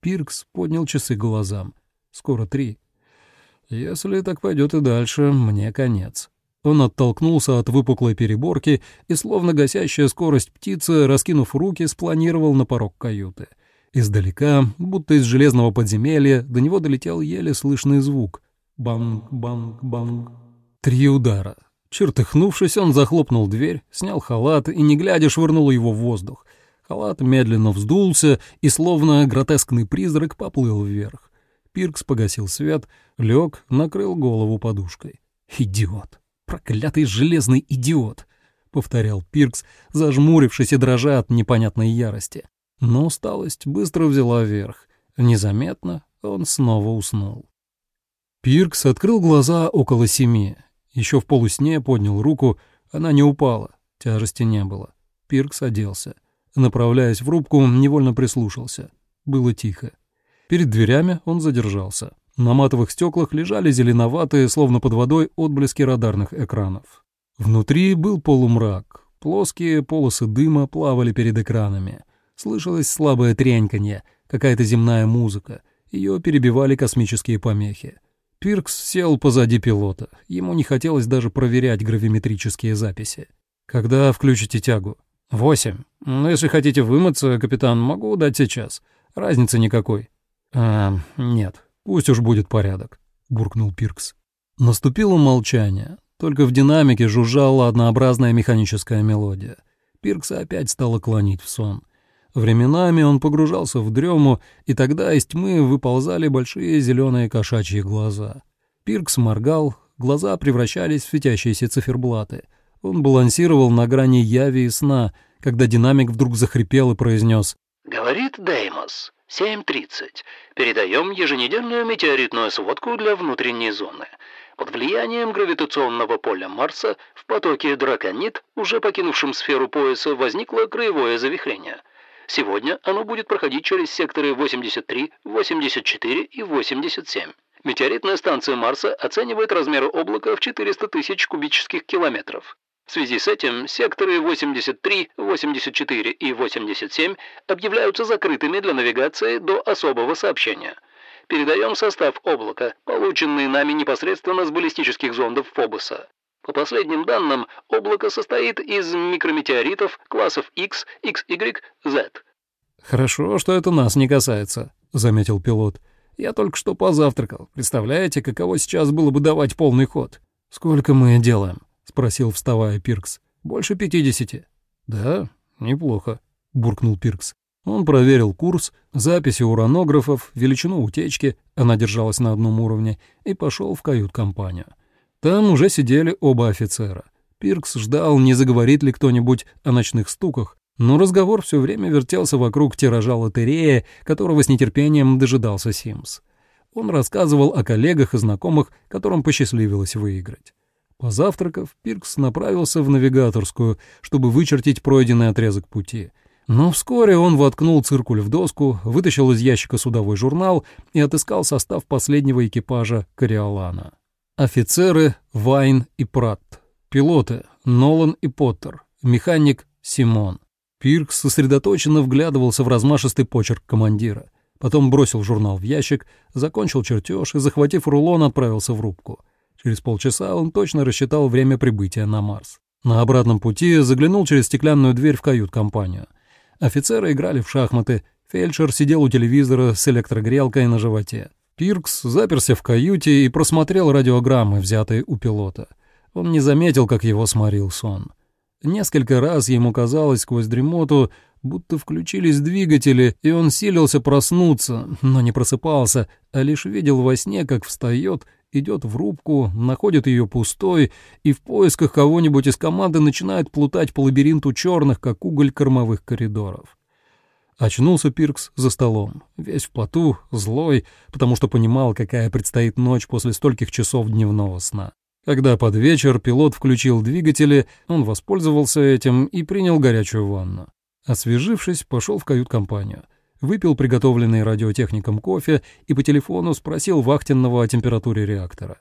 Пиркс поднял часы к глазам. Скоро три. Если так пойдет и дальше, мне конец. Он оттолкнулся от выпуклой переборки и, словно гасящая скорость птицы, раскинув руки, спланировал на порог каюты. Издалека, будто из железного подземелья, до него долетел еле слышный звук. Банг-банг-банг. Три удара. Чертыхнувшись, он захлопнул дверь, снял халат и, не глядя, швырнул его в воздух. Халат медленно вздулся и, словно гротескный призрак, поплыл вверх. Пиркс погасил свет, лег, накрыл голову подушкой. «Идиот!» «Проклятый железный идиот!» — повторял Пиркс, зажмурившись и дрожа от непонятной ярости. Но усталость быстро взяла верх. Незаметно он снова уснул. Пиркс открыл глаза около семи. Еще в полусне поднял руку, она не упала, тяжести не было. Пиркс оделся. Направляясь в рубку, невольно прислушался. Было тихо. Перед дверями он задержался. На матовых стеклах лежали зеленоватые, словно под водой, отблески радарных экранов. Внутри был полумрак. Плоские полосы дыма плавали перед экранами. Слышалось слабое треньканье, какая-то земная музыка. Ее перебивали космические помехи. Пиркс сел позади пилота. Ему не хотелось даже проверять гравиметрические записи. «Когда включите тягу?» «Восемь. Но если хотите вымыться, капитан, могу дать сейчас. Разницы никакой». «А, нет. «Пусть уж будет порядок», — буркнул Пиркс. Наступило молчание. Только в динамике жужжала однообразная механическая мелодия. Пиркса опять стало клонить в сон. Временами он погружался в дрему, и тогда из тьмы выползали большие зеленые кошачьи глаза. Пиркс моргал, глаза превращались в светящиеся циферблаты. Он балансировал на грани яви и сна, когда динамик вдруг захрипел и произнес «Говорит Деймос, 7.30. Передаем еженедельную метеоритную сводку для внутренней зоны. Под влиянием гравитационного поля Марса в потоке драконит, уже покинувшем сферу пояса, возникло краевое завихрение. Сегодня оно будет проходить через секторы 83, 84 и 87. Метеоритная станция Марса оценивает размеры облака в 400 тысяч кубических километров. В связи с этим секторы 83, 84 и 87 объявляются закрытыми для навигации до особого сообщения. Передаем состав облака, полученный нами непосредственно с баллистических зондов Фобоса. По последним данным, облако состоит из микрометеоритов классов X, XY, Z. «Хорошо, что это нас не касается», — заметил пилот. «Я только что позавтракал. Представляете, каково сейчас было бы давать полный ход? Сколько мы делаем?» — спросил, вставая Пиркс. «Больше пятидесяти». «Да, неплохо», — буркнул Пиркс. Он проверил курс, записи уранографов, величину утечки, она держалась на одном уровне, и пошел в кают-компанию. Там уже сидели оба офицера. Пиркс ждал, не заговорит ли кто-нибудь о ночных стуках, но разговор все время вертелся вокруг тиража лотереи, которого с нетерпением дожидался Симс. Он рассказывал о коллегах и знакомых, которым посчастливилось выиграть. Позавтракав, Пиркс направился в навигаторскую, чтобы вычертить пройденный отрезок пути. Но вскоре он воткнул циркуль в доску, вытащил из ящика судовой журнал и отыскал состав последнего экипажа «Кориолана». Офицеры Вайн и Пратт, пилоты Нолан и Поттер, механик Симон. Пиркс сосредоточенно вглядывался в размашистый почерк командира. Потом бросил журнал в ящик, закончил чертеж и, захватив рулон, отправился в рубку. Через полчаса он точно рассчитал время прибытия на Марс. На обратном пути заглянул через стеклянную дверь в кают-компанию. Офицеры играли в шахматы, фельдшер сидел у телевизора с электрогрелкой на животе. Пиркс заперся в каюте и просмотрел радиограммы, взятые у пилота. Он не заметил, как его сморил сон. Несколько раз ему казалось сквозь дремоту, будто включились двигатели, и он силился проснуться, но не просыпался, а лишь видел во сне, как встает, идет в рубку, находит ее пустой и в поисках кого-нибудь из команды начинает плутать по лабиринту черных, как уголь кормовых коридоров. Очнулся Пиркс за столом, весь в поту, злой, потому что понимал, какая предстоит ночь после стольких часов дневного сна. Когда под вечер пилот включил двигатели, он воспользовался этим и принял горячую ванну. Освежившись, пошел в кают-компанию. Выпил приготовленный радиотехником кофе и по телефону спросил вахтенного о температуре реактора.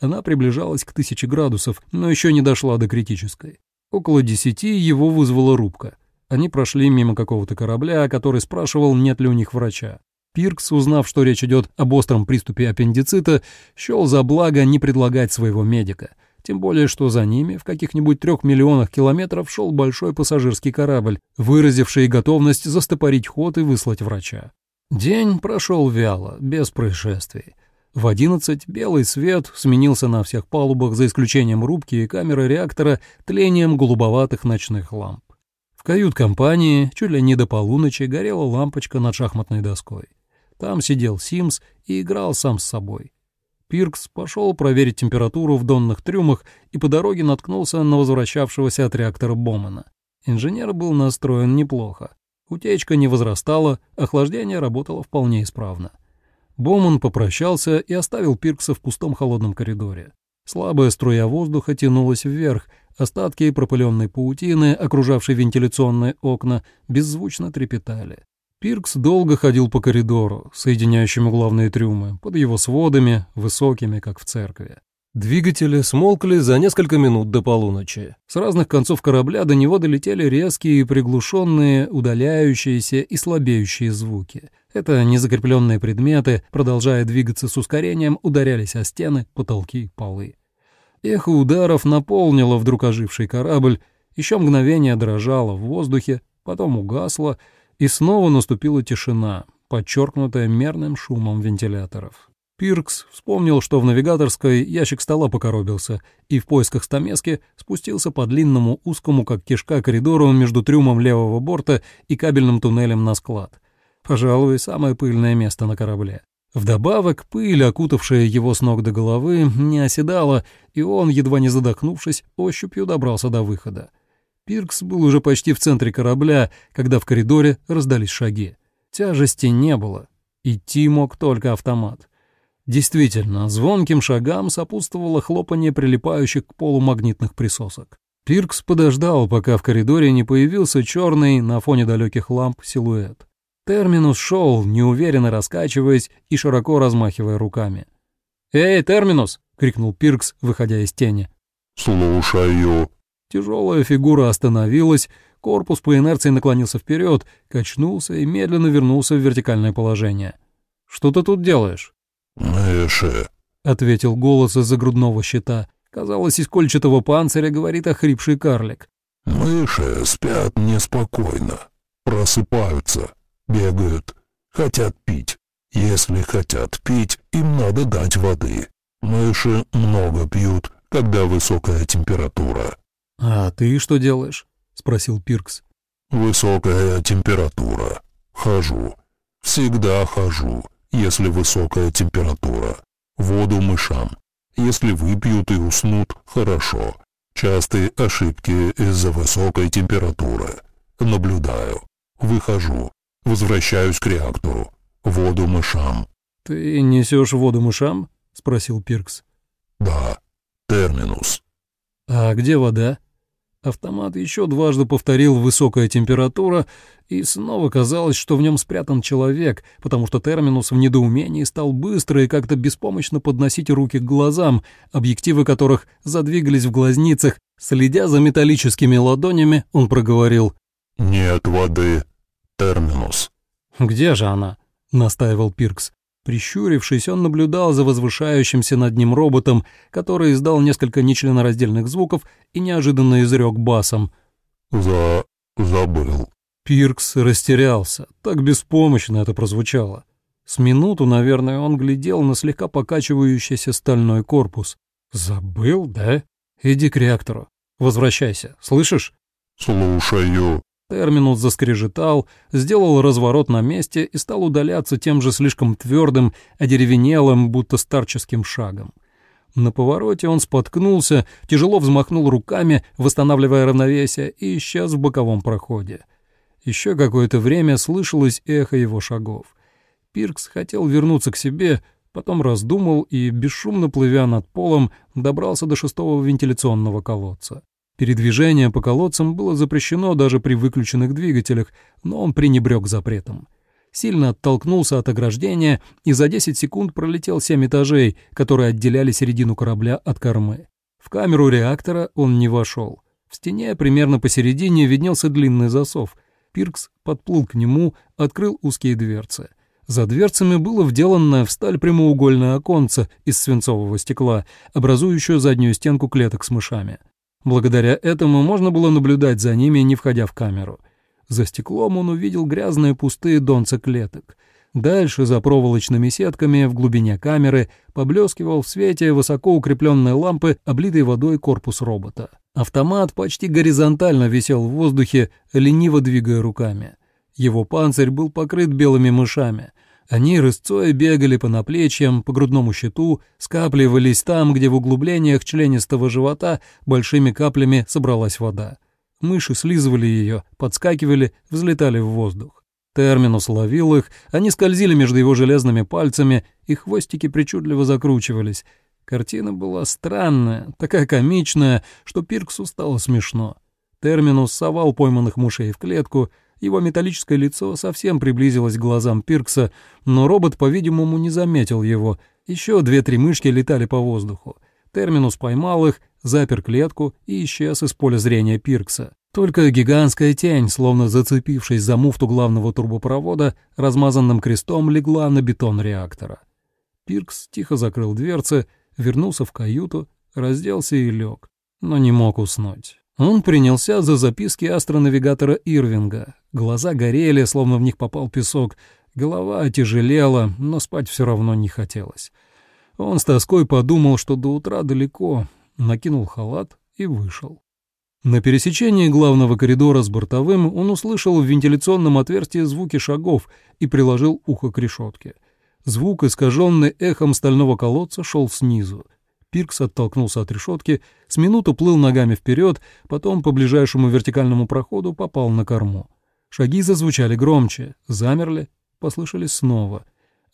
Она приближалась к тысяче градусов, но еще не дошла до критической. Около десяти его вызвала рубка. Они прошли мимо какого-то корабля, который спрашивал, нет ли у них врача. Пиркс, узнав, что речь идет об остром приступе аппендицита, счел за благо не предлагать своего медика — тем более, что за ними в каких-нибудь трех миллионах километров шел большой пассажирский корабль, выразивший готовность застопорить ход и выслать врача. День прошел вяло, без происшествий. В одиннадцать белый свет сменился на всех палубах, за исключением рубки и камеры реактора, тлением голубоватых ночных ламп. В кают-компании чуть ли не до полуночи горела лампочка над шахматной доской. Там сидел Симс и играл сам с собой. Пиркс пошел проверить температуру в донных трюмах и по дороге наткнулся на возвращавшегося от реактора Бомана. Инженер был настроен неплохо. Утечка не возрастала, охлаждение работало вполне исправно. Боман попрощался и оставил Пиркса в пустом холодном коридоре. Слабая струя воздуха тянулась вверх, остатки пропыленной паутины, окружавшей вентиляционные окна, беззвучно трепетали. Пиркс долго ходил по коридору, соединяющему главные трюмы, под его сводами, высокими, как в церкви. Двигатели смолкли за несколько минут до полуночи. С разных концов корабля до него долетели резкие, приглушенные, удаляющиеся и слабеющие звуки. Это незакрепленные предметы, продолжая двигаться с ускорением, ударялись о стены, потолки, полы. Эхо ударов наполнило вдруг оживший корабль, еще мгновение дрожало в воздухе, потом угасло — и снова наступила тишина, подчеркнутая мерным шумом вентиляторов. Пиркс вспомнил, что в навигаторской ящик стола покоробился, и в поисках стамески спустился по длинному узкому, как кишка, коридору между трюмом левого борта и кабельным туннелем на склад. Пожалуй, самое пыльное место на корабле. Вдобавок, пыль, окутавшая его с ног до головы, не оседала, и он, едва не задохнувшись, ощупью добрался до выхода. Пиркс был уже почти в центре корабля, когда в коридоре раздались шаги. Тяжести не было. Идти мог только автомат. Действительно, звонким шагам сопутствовало хлопанье прилипающих к полу магнитных присосок. Пиркс подождал, пока в коридоре не появился черный на фоне далеких ламп силуэт. Терминус шел, неуверенно раскачиваясь и широко размахивая руками. «Эй, Терминус!» — крикнул Пиркс, выходя из тени. «Слушаю», Тяжелая фигура остановилась, корпус по инерции наклонился вперед, качнулся и медленно вернулся в вертикальное положение. «Что ты тут делаешь?» «Мыши», — ответил голос из-за грудного щита. Казалось, из кольчатого панциря говорит охрипший карлик. «Мыши спят неспокойно, просыпаются, бегают, хотят пить. Если хотят пить, им надо дать воды. Мыши много пьют, когда высокая температура. «А ты что делаешь?» — спросил Пиркс. «Высокая температура. Хожу. Всегда хожу, если высокая температура. Воду мышам. Если выпьют и уснут, хорошо. Частые ошибки из-за высокой температуры. Наблюдаю. Выхожу. Возвращаюсь к реактору. Воду мышам». «Ты несешь воду мышам?» — спросил Пиркс. «Да. Терминус». «А где вода?» Автомат еще дважды повторил высокая температура, и снова казалось, что в нем спрятан человек, потому что терминус в недоумении стал быстро и как-то беспомощно подносить руки к глазам, объективы которых задвигались в глазницах. Следя за металлическими ладонями, он проговорил «Нет воды. Терминус». «Где же она?» — настаивал Пиркс. Прищурившись, он наблюдал за возвышающимся над ним роботом, который издал несколько нечленораздельных звуков и неожиданно изрек басом. «За... забыл». Пиркс растерялся. Так беспомощно это прозвучало. С минуту, наверное, он глядел на слегка покачивающийся стальной корпус. «Забыл, да? Иди к реактору. Возвращайся, слышишь?» «Слушаю». Терминус заскрежетал, сделал разворот на месте и стал удаляться тем же слишком твердым, одеревенелым, будто старческим шагом. На повороте он споткнулся, тяжело взмахнул руками, восстанавливая равновесие, и исчез в боковом проходе. Еще какое-то время слышалось эхо его шагов. Пиркс хотел вернуться к себе, потом раздумал и, бесшумно плывя над полом, добрался до шестого вентиляционного колодца. Передвижение по колодцам было запрещено даже при выключенных двигателях, но он пренебрег запретом. Сильно оттолкнулся от ограждения и за 10 секунд пролетел 7 этажей, которые отделяли середину корабля от кормы. В камеру реактора он не вошел. В стене примерно посередине виднелся длинный засов. Пиркс подплыл к нему, открыл узкие дверцы. За дверцами было вделанное в сталь прямоугольное оконце из свинцового стекла, образующее заднюю стенку клеток с мышами. Благодаря этому можно было наблюдать за ними, не входя в камеру. За стеклом он увидел грязные пустые донца клеток. Дальше, за проволочными сетками, в глубине камеры, поблескивал в свете высоко укрепленной лампы, облитый водой корпус робота. Автомат почти горизонтально висел в воздухе, лениво двигая руками. Его панцирь был покрыт белыми мышами — они рысцой бегали по наплечьям, по грудному щиту, скапливались там, где в углублениях членистого живота большими каплями собралась вода. Мыши слизывали ее, подскакивали, взлетали в воздух. Терминус ловил их, они скользили между его железными пальцами, и хвостики причудливо закручивались. Картина была странная, такая комичная, что Пирксу стало смешно. Терминус совал пойманных мышей в клетку — его металлическое лицо совсем приблизилось к глазам Пиркса, но робот, по-видимому, не заметил его. Еще две-три мышки летали по воздуху. Терминус поймал их, запер клетку и исчез из поля зрения Пиркса. Только гигантская тень, словно зацепившись за муфту главного турбопровода, размазанным крестом легла на бетон реактора. Пиркс тихо закрыл дверцы, вернулся в каюту, разделся и лег, но не мог уснуть. Он принялся за записки астронавигатора Ирвинга. Глаза горели, словно в них попал песок. Голова отяжелела, но спать все равно не хотелось. Он с тоской подумал, что до утра далеко, накинул халат и вышел. На пересечении главного коридора с бортовым он услышал в вентиляционном отверстии звуки шагов и приложил ухо к решетке. Звук, искаженный эхом стального колодца, шел снизу. Пиркс оттолкнулся от решетки, с минуту плыл ногами вперед, потом по ближайшему вертикальному проходу попал на корму. Шаги зазвучали громче, замерли, послышались снова.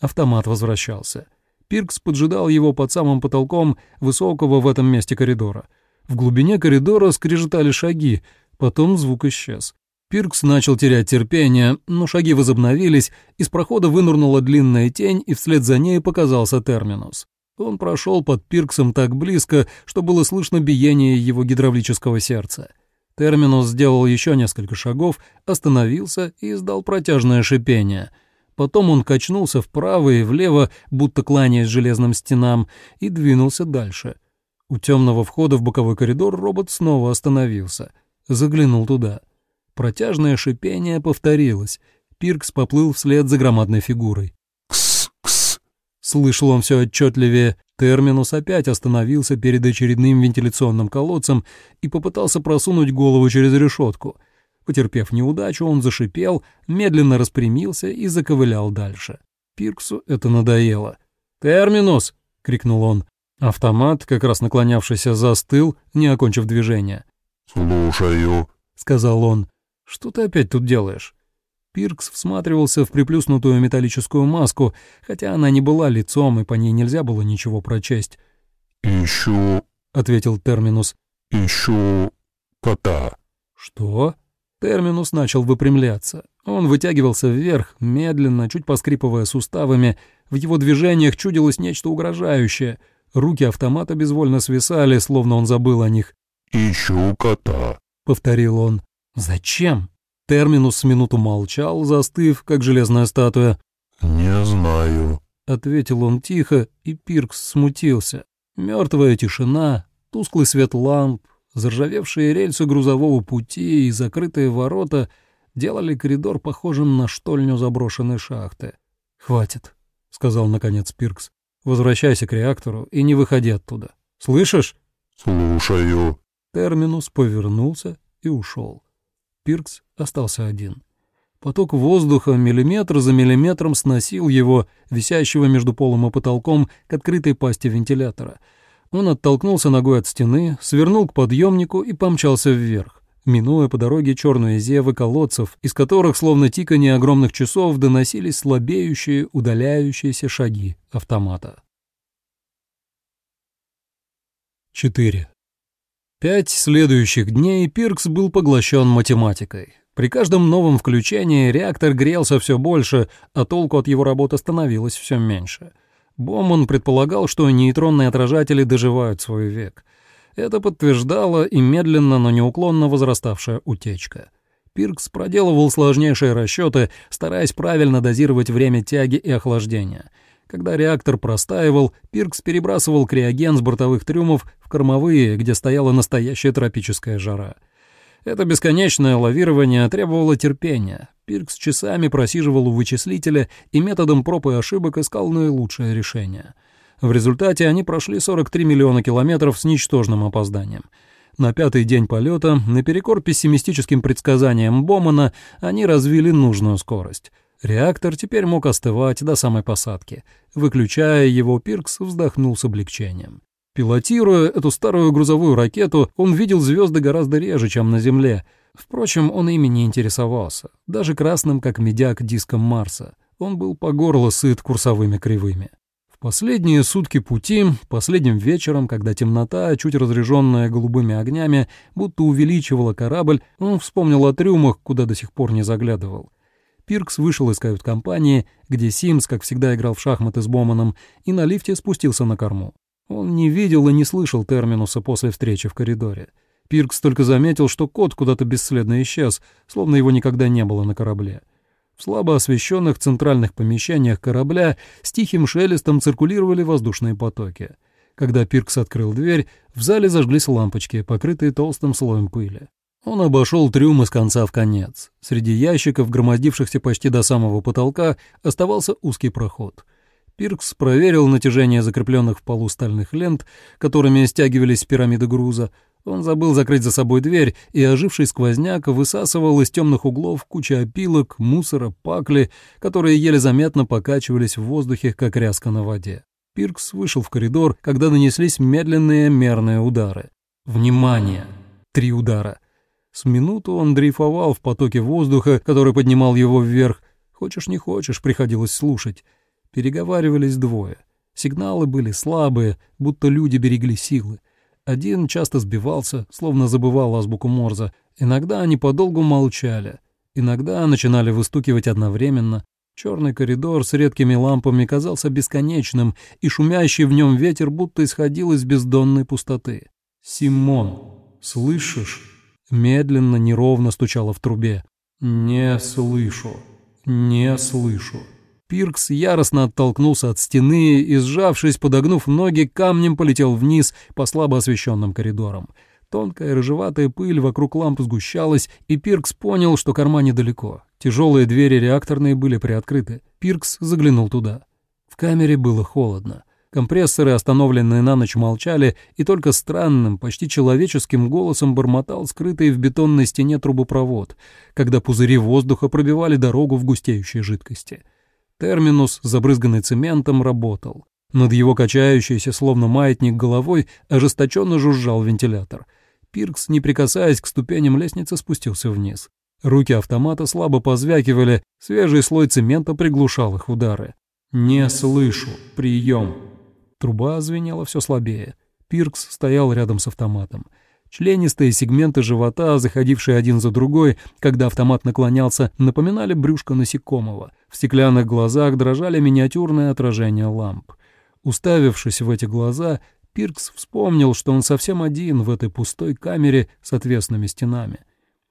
Автомат возвращался. Пиркс поджидал его под самым потолком высокого в этом месте коридора. В глубине коридора скрежетали шаги, потом звук исчез. Пиркс начал терять терпение, но шаги возобновились, из прохода вынырнула длинная тень, и вслед за ней показался терминус. Он прошел под Пирксом так близко, что было слышно биение его гидравлического сердца. Терминус сделал еще несколько шагов, остановился и издал протяжное шипение. Потом он качнулся вправо и влево, будто кланяясь железным стенам, и двинулся дальше. У темного входа в боковой коридор робот снова остановился. Заглянул туда. Протяжное шипение повторилось. Пиркс поплыл вслед за громадной фигурой. Слышал он все отчетливее. Терминус опять остановился перед очередным вентиляционным колодцем и попытался просунуть голову через решетку. Потерпев неудачу, он зашипел, медленно распрямился и заковылял дальше. Пирксу это надоело. «Терминус!» — крикнул он. Автомат, как раз наклонявшийся, застыл, не окончив движение. «Слушаю», — сказал он. «Что ты опять тут делаешь?» Пиркс всматривался в приплюснутую металлическую маску, хотя она не была лицом, и по ней нельзя было ничего прочесть. «Ищу...» — ответил Терминус. «Ищу... кота». «Что?» Терминус начал выпрямляться. Он вытягивался вверх, медленно, чуть поскрипывая суставами. В его движениях чудилось нечто угрожающее. Руки автомата безвольно свисали, словно он забыл о них. «Ищу кота», — повторил он. «Зачем?» Терминус с минуту молчал, застыв, как железная статуя. Не знаю. — ответил он тихо, и Пиркс смутился. Мертвая тишина, тусклый свет ламп, заржавевшие рельсы грузового пути и закрытые ворота делали коридор похожим на штольню заброшенной шахты. «Хватит», — сказал наконец Пиркс. «Возвращайся к реактору и не выходи оттуда. Слышишь?» Слушаю. Терминус повернулся и ушел. Пиркс остался один. Поток воздуха миллиметр за миллиметром сносил его, висящего между полом и потолком, к открытой пасти вентилятора. Он оттолкнулся ногой от стены, свернул к подъемнику и помчался вверх, минуя по дороге черные зевы колодцев, из которых, словно тиканье огромных часов, доносились слабеющие, удаляющиеся шаги автомата. 4. Пять следующих дней Пиркс был поглощен математикой. При каждом новом включении реактор грелся все больше, а толку от его работы становилось все меньше. Боман предполагал, что нейтронные отражатели доживают свой век. Это подтверждала и медленно, но неуклонно возраставшая утечка. Пиркс проделывал сложнейшие расчеты, стараясь правильно дозировать время тяги и охлаждения — когда реактор простаивал, Пиркс перебрасывал криоген с бортовых трюмов в кормовые, где стояла настоящая тропическая жара. Это бесконечное лавирование требовало терпения. Пиркс часами просиживал у вычислителя и методом проб и ошибок искал наилучшее решение. В результате они прошли 43 миллиона километров с ничтожным опозданием. На пятый день полета, наперекор пессимистическим предсказаниям Бомана, они развили нужную скорость — Реактор теперь мог остывать до самой посадки. Выключая его, Пиркс вздохнул с облегчением. Пилотируя эту старую грузовую ракету, он видел звезды гораздо реже, чем на Земле. Впрочем, он ими не интересовался, даже красным, как медяк, диском Марса. Он был по горло сыт курсовыми кривыми. В последние сутки пути, последним вечером, когда темнота, чуть разряженная голубыми огнями, будто увеличивала корабль, он вспомнил о трюмах, куда до сих пор не заглядывал. Пиркс вышел из кают-компании, где Симс, как всегда, играл в шахматы с Боманом, и на лифте спустился на корму. Он не видел и не слышал Терминуса после встречи в коридоре. Пиркс только заметил, что кот куда-то бесследно исчез, словно его никогда не было на корабле. В слабо освещенных центральных помещениях корабля с тихим шелестом циркулировали воздушные потоки. Когда Пиркс открыл дверь, в зале зажглись лампочки, покрытые толстым слоем пыли. Он обошел трюм из конца в конец. Среди ящиков, громоздившихся почти до самого потолка, оставался узкий проход. Пиркс проверил натяжение закрепленных в полу стальных лент, которыми стягивались пирамиды груза. Он забыл закрыть за собой дверь, и оживший сквозняк высасывал из темных углов кучу опилок, мусора, пакли, которые еле заметно покачивались в воздухе, как ряска на воде. Пиркс вышел в коридор, когда нанеслись медленные мерные удары. «Внимание!» Три удара. С минуту он дрейфовал в потоке воздуха, который поднимал его вверх. Хочешь не хочешь, приходилось слушать. Переговаривались двое. Сигналы были слабые, будто люди берегли силы. Один часто сбивался, словно забывал азбуку Морза. Иногда они подолгу молчали. Иногда начинали выстукивать одновременно. Черный коридор с редкими лампами казался бесконечным, и шумящий в нем ветер будто исходил из бездонной пустоты. «Симон, слышишь?» медленно, неровно стучало в трубе. «Не слышу, не слышу». Пиркс яростно оттолкнулся от стены и, сжавшись, подогнув ноги, камнем полетел вниз по слабо освещенным коридорам. Тонкая рыжеватая пыль вокруг ламп сгущалась, и Пиркс понял, что корма недалеко. Тяжелые двери реакторные были приоткрыты. Пиркс заглянул туда. В камере было холодно. Компрессоры, остановленные на ночь, молчали, и только странным, почти человеческим голосом бормотал скрытый в бетонной стене трубопровод, когда пузыри воздуха пробивали дорогу в густеющей жидкости. Терминус, забрызганный цементом, работал. Над его качающейся, словно маятник, головой ожесточенно жужжал вентилятор. Пиркс, не прикасаясь к ступеням лестницы, спустился вниз. Руки автомата слабо позвякивали, свежий слой цемента приглушал их удары. «Не слышу. Прием!» Труба звенела все слабее. Пиркс стоял рядом с автоматом. Членистые сегменты живота, заходившие один за другой, когда автомат наклонялся, напоминали брюшко насекомого. В стеклянных глазах дрожали миниатюрные отражения ламп. Уставившись в эти глаза, Пиркс вспомнил, что он совсем один в этой пустой камере с отвесными стенами.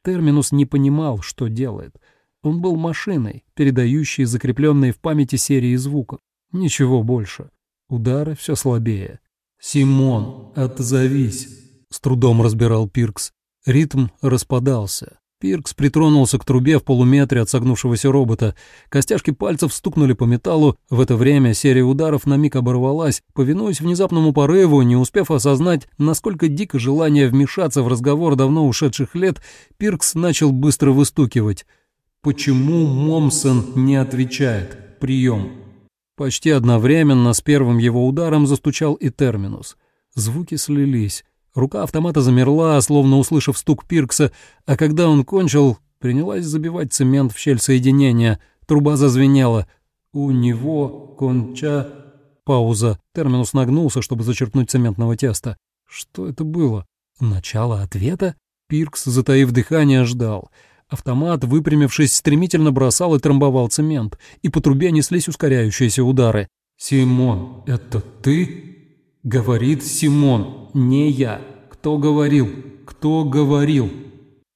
Терминус не понимал, что делает. Он был машиной, передающей закрепленные в памяти серии звуков. Ничего больше. Удары все слабее. «Симон, отзовись!» — с трудом разбирал Пиркс. Ритм распадался. Пиркс притронулся к трубе в полуметре от согнувшегося робота. Костяшки пальцев стукнули по металлу. В это время серия ударов на миг оборвалась, повинуясь внезапному порыву, не успев осознать, насколько дико желание вмешаться в разговор давно ушедших лет, Пиркс начал быстро выстукивать. «Почему Момсон не отвечает? Прием!» Почти одновременно с первым его ударом застучал и терминус. Звуки слились. Рука автомата замерла, словно услышав стук Пиркса, а когда он кончил, принялась забивать цемент в щель соединения. Труба зазвенела. «У него конча...» Пауза. Терминус нагнулся, чтобы зачерпнуть цементного теста. Что это было? Начало ответа? Пиркс, затаив дыхание, ждал. Автомат, выпрямившись, стремительно бросал и трамбовал цемент, и по трубе неслись ускоряющиеся удары. «Симон, это ты?» Говорит Симон, не я. Кто говорил? Кто говорил?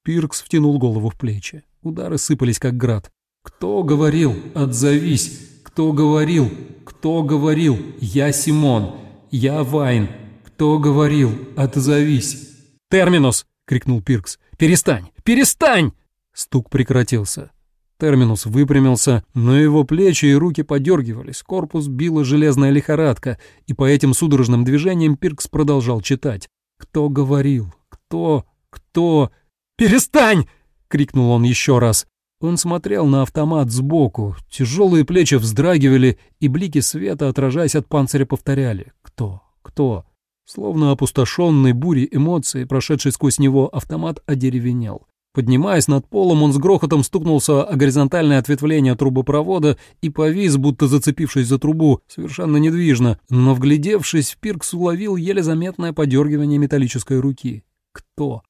Пиркс втянул голову в плечи. Удары сыпались, как град. Кто говорил? Отзовись. Кто говорил? Кто говорил? Я Симон. Я Вайн. Кто говорил? Отзовись. «Терминус!» — крикнул Пиркс. «Перестань! Перестань!» Стук прекратился. Терминус выпрямился, но его плечи и руки подергивались, корпус била железная лихорадка, и по этим судорожным движениям Пиркс продолжал читать. «Кто говорил? Кто? Кто?» «Перестань!» — крикнул он еще раз. Он смотрел на автомат сбоку, тяжелые плечи вздрагивали, и блики света, отражаясь от панциря, повторяли «Кто? Кто?». Словно опустошенный бурей эмоций, прошедший сквозь него, автомат одеревенел. Поднимаясь над полом, он с грохотом стукнулся о горизонтальное ответвление трубопровода и повис, будто зацепившись за трубу, совершенно недвижно, но, вглядевшись, Пиркс уловил еле заметное подергивание металлической руки. Кто?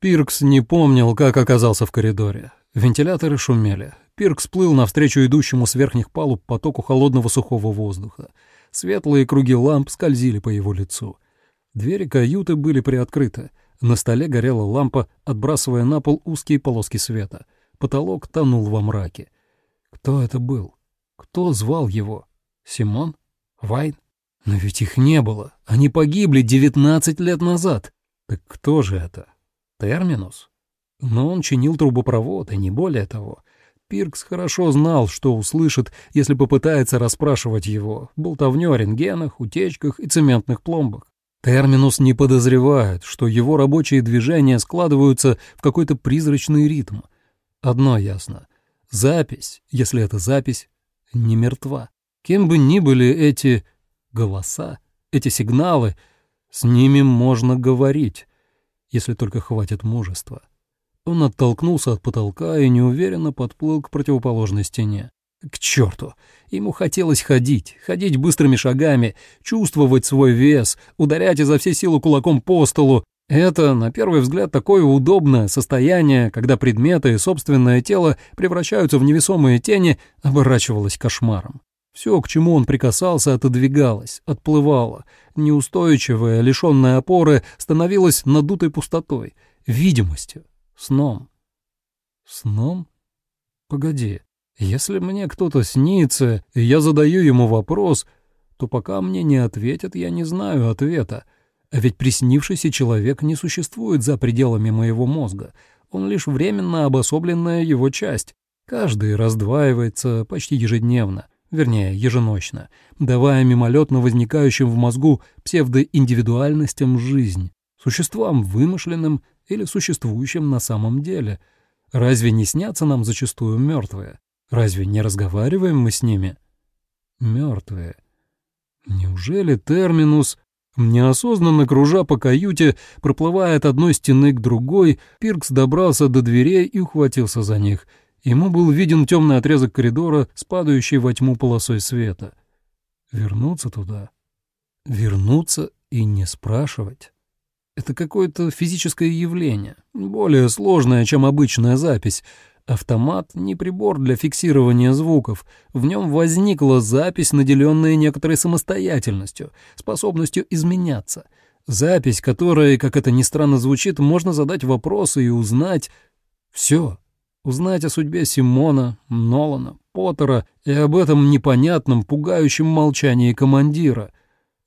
Пиркс не помнил, как оказался в коридоре. Вентиляторы шумели. Пиркс плыл навстречу идущему с верхних палуб потоку холодного сухого воздуха. Светлые круги ламп скользили по его лицу. Двери каюты были приоткрыты. На столе горела лампа, отбрасывая на пол узкие полоски света. Потолок тонул во мраке. Кто это был? Кто звал его? Симон? Вайн? Но ведь их не было. Они погибли девятнадцать лет назад. Так кто же это? Терминус? Но он чинил трубопровод, и не более того. Пиркс хорошо знал, что услышит, если попытается расспрашивать его. Болтовню о рентгенах, утечках и цементных пломбах. Терминус не подозревает, что его рабочие движения складываются в какой-то призрачный ритм. Одно ясно. Запись, если это запись, не мертва. Кем бы ни были эти голоса, эти сигналы, с ними можно говорить, если только хватит мужества. Он оттолкнулся от потолка и неуверенно подплыл к противоположной стене. К черту! Ему хотелось ходить, ходить быстрыми шагами, чувствовать свой вес, ударять изо всей силы кулаком по столу. Это, на первый взгляд, такое удобное состояние, когда предметы и собственное тело превращаются в невесомые тени, оборачивалось кошмаром. Все, к чему он прикасался, отодвигалось, отплывало. Неустойчивое, лишенное опоры, становилось надутой пустотой, видимостью, сном. Сном? Погоди. Если мне кто-то снится, и я задаю ему вопрос, то пока мне не ответят, я не знаю ответа. А ведь приснившийся человек не существует за пределами моего мозга. Он лишь временно обособленная его часть. Каждый раздваивается почти ежедневно, вернее, еженочно, давая мимолетно возникающим в мозгу псевдоиндивидуальностям жизнь, существам вымышленным или существующим на самом деле. Разве не снятся нам зачастую мертвые? Разве не разговариваем мы с ними? Мертвые. Неужели терминус... Неосознанно кружа по каюте, проплывая от одной стены к другой, Пиркс добрался до дверей и ухватился за них. Ему был виден темный отрезок коридора, спадающий во тьму полосой света. Вернуться туда? Вернуться и не спрашивать? Это какое-то физическое явление, более сложное, чем обычная запись — Автомат — не прибор для фиксирования звуков. В нем возникла запись, наделенная некоторой самостоятельностью, способностью изменяться. Запись, которой, как это ни странно звучит, можно задать вопросы и узнать. Все. Узнать о судьбе Симона, Нолана, Поттера и об этом непонятном, пугающем молчании командира.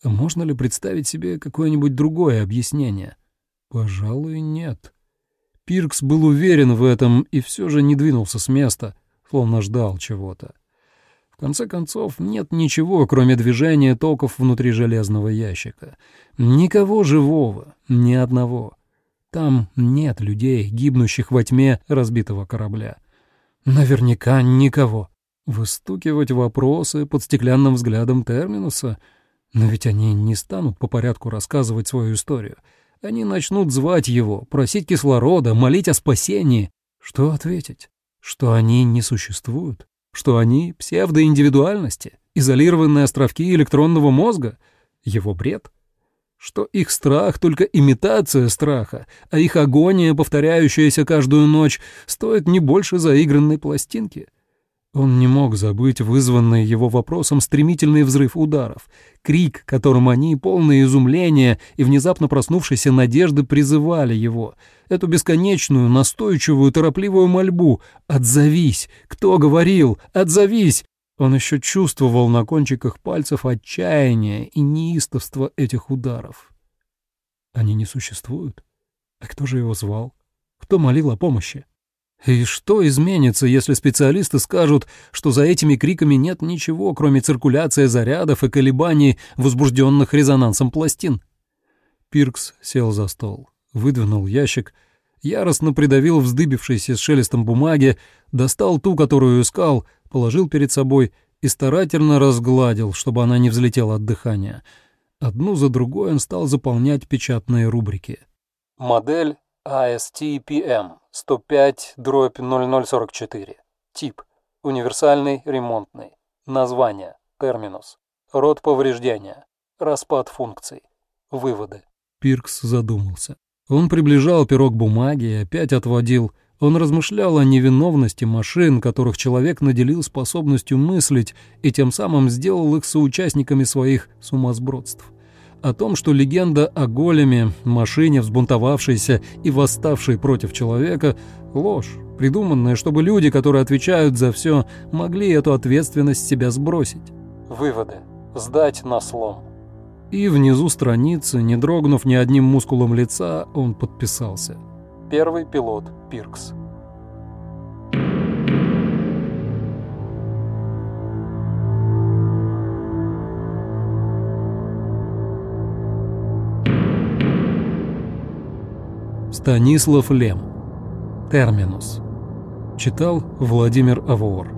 Можно ли представить себе какое-нибудь другое объяснение? Пожалуй, нет. Пиркс был уверен в этом и все же не двинулся с места, словно ждал чего-то. В конце концов, нет ничего, кроме движения токов внутри железного ящика. Никого живого, ни одного. Там нет людей, гибнущих во тьме разбитого корабля. Наверняка никого. Выстукивать вопросы под стеклянным взглядом Терминуса? Но ведь они не станут по порядку рассказывать свою историю. Они начнут звать его, просить кислорода, молить о спасении. Что ответить? Что они не существуют? Что они — псевдоиндивидуальности? Изолированные островки электронного мозга? Его бред? что их страх — только имитация страха, а их агония, повторяющаяся каждую ночь, стоит не больше заигранной пластинки. Он не мог забыть вызванный его вопросом стремительный взрыв ударов, крик, которым они, полные изумления и внезапно проснувшейся надежды, призывали его, эту бесконечную, настойчивую, торопливую мольбу «Отзовись! Кто говорил? Отзовись!» Он еще чувствовал на кончиках пальцев отчаяние и неистовство этих ударов. Они не существуют? А кто же его звал? Кто молил о помощи? И что изменится, если специалисты скажут, что за этими криками нет ничего, кроме циркуляции зарядов и колебаний, возбужденных резонансом пластин? Пиркс сел за стол, выдвинул ящик, яростно придавил вздыбившийся с шелестом бумаги, достал ту, которую искал, положил перед собой и старательно разгладил, чтобы она не взлетела от дыхания. Одну за другой он стал заполнять печатные рубрики. Модель ASTPM 105-0044. Тип. Универсальный ремонтный. Название. Терминус. Род повреждения. Распад функций. Выводы. Пиркс задумался. Он приближал пирог бумаги и опять отводил он размышлял о невиновности машин, которых человек наделил способностью мыслить и тем самым сделал их соучастниками своих сумасбродств. О том, что легенда о големе, машине, взбунтовавшейся и восставшей против человека – ложь, придуманная, чтобы люди, которые отвечают за все, могли эту ответственность с себя сбросить. Выводы. Сдать на слом. И внизу страницы, не дрогнув ни одним мускулом лица, он подписался – Первый пилот Пиркс. Станислав Лем. Терминус. Читал Владимир Авор.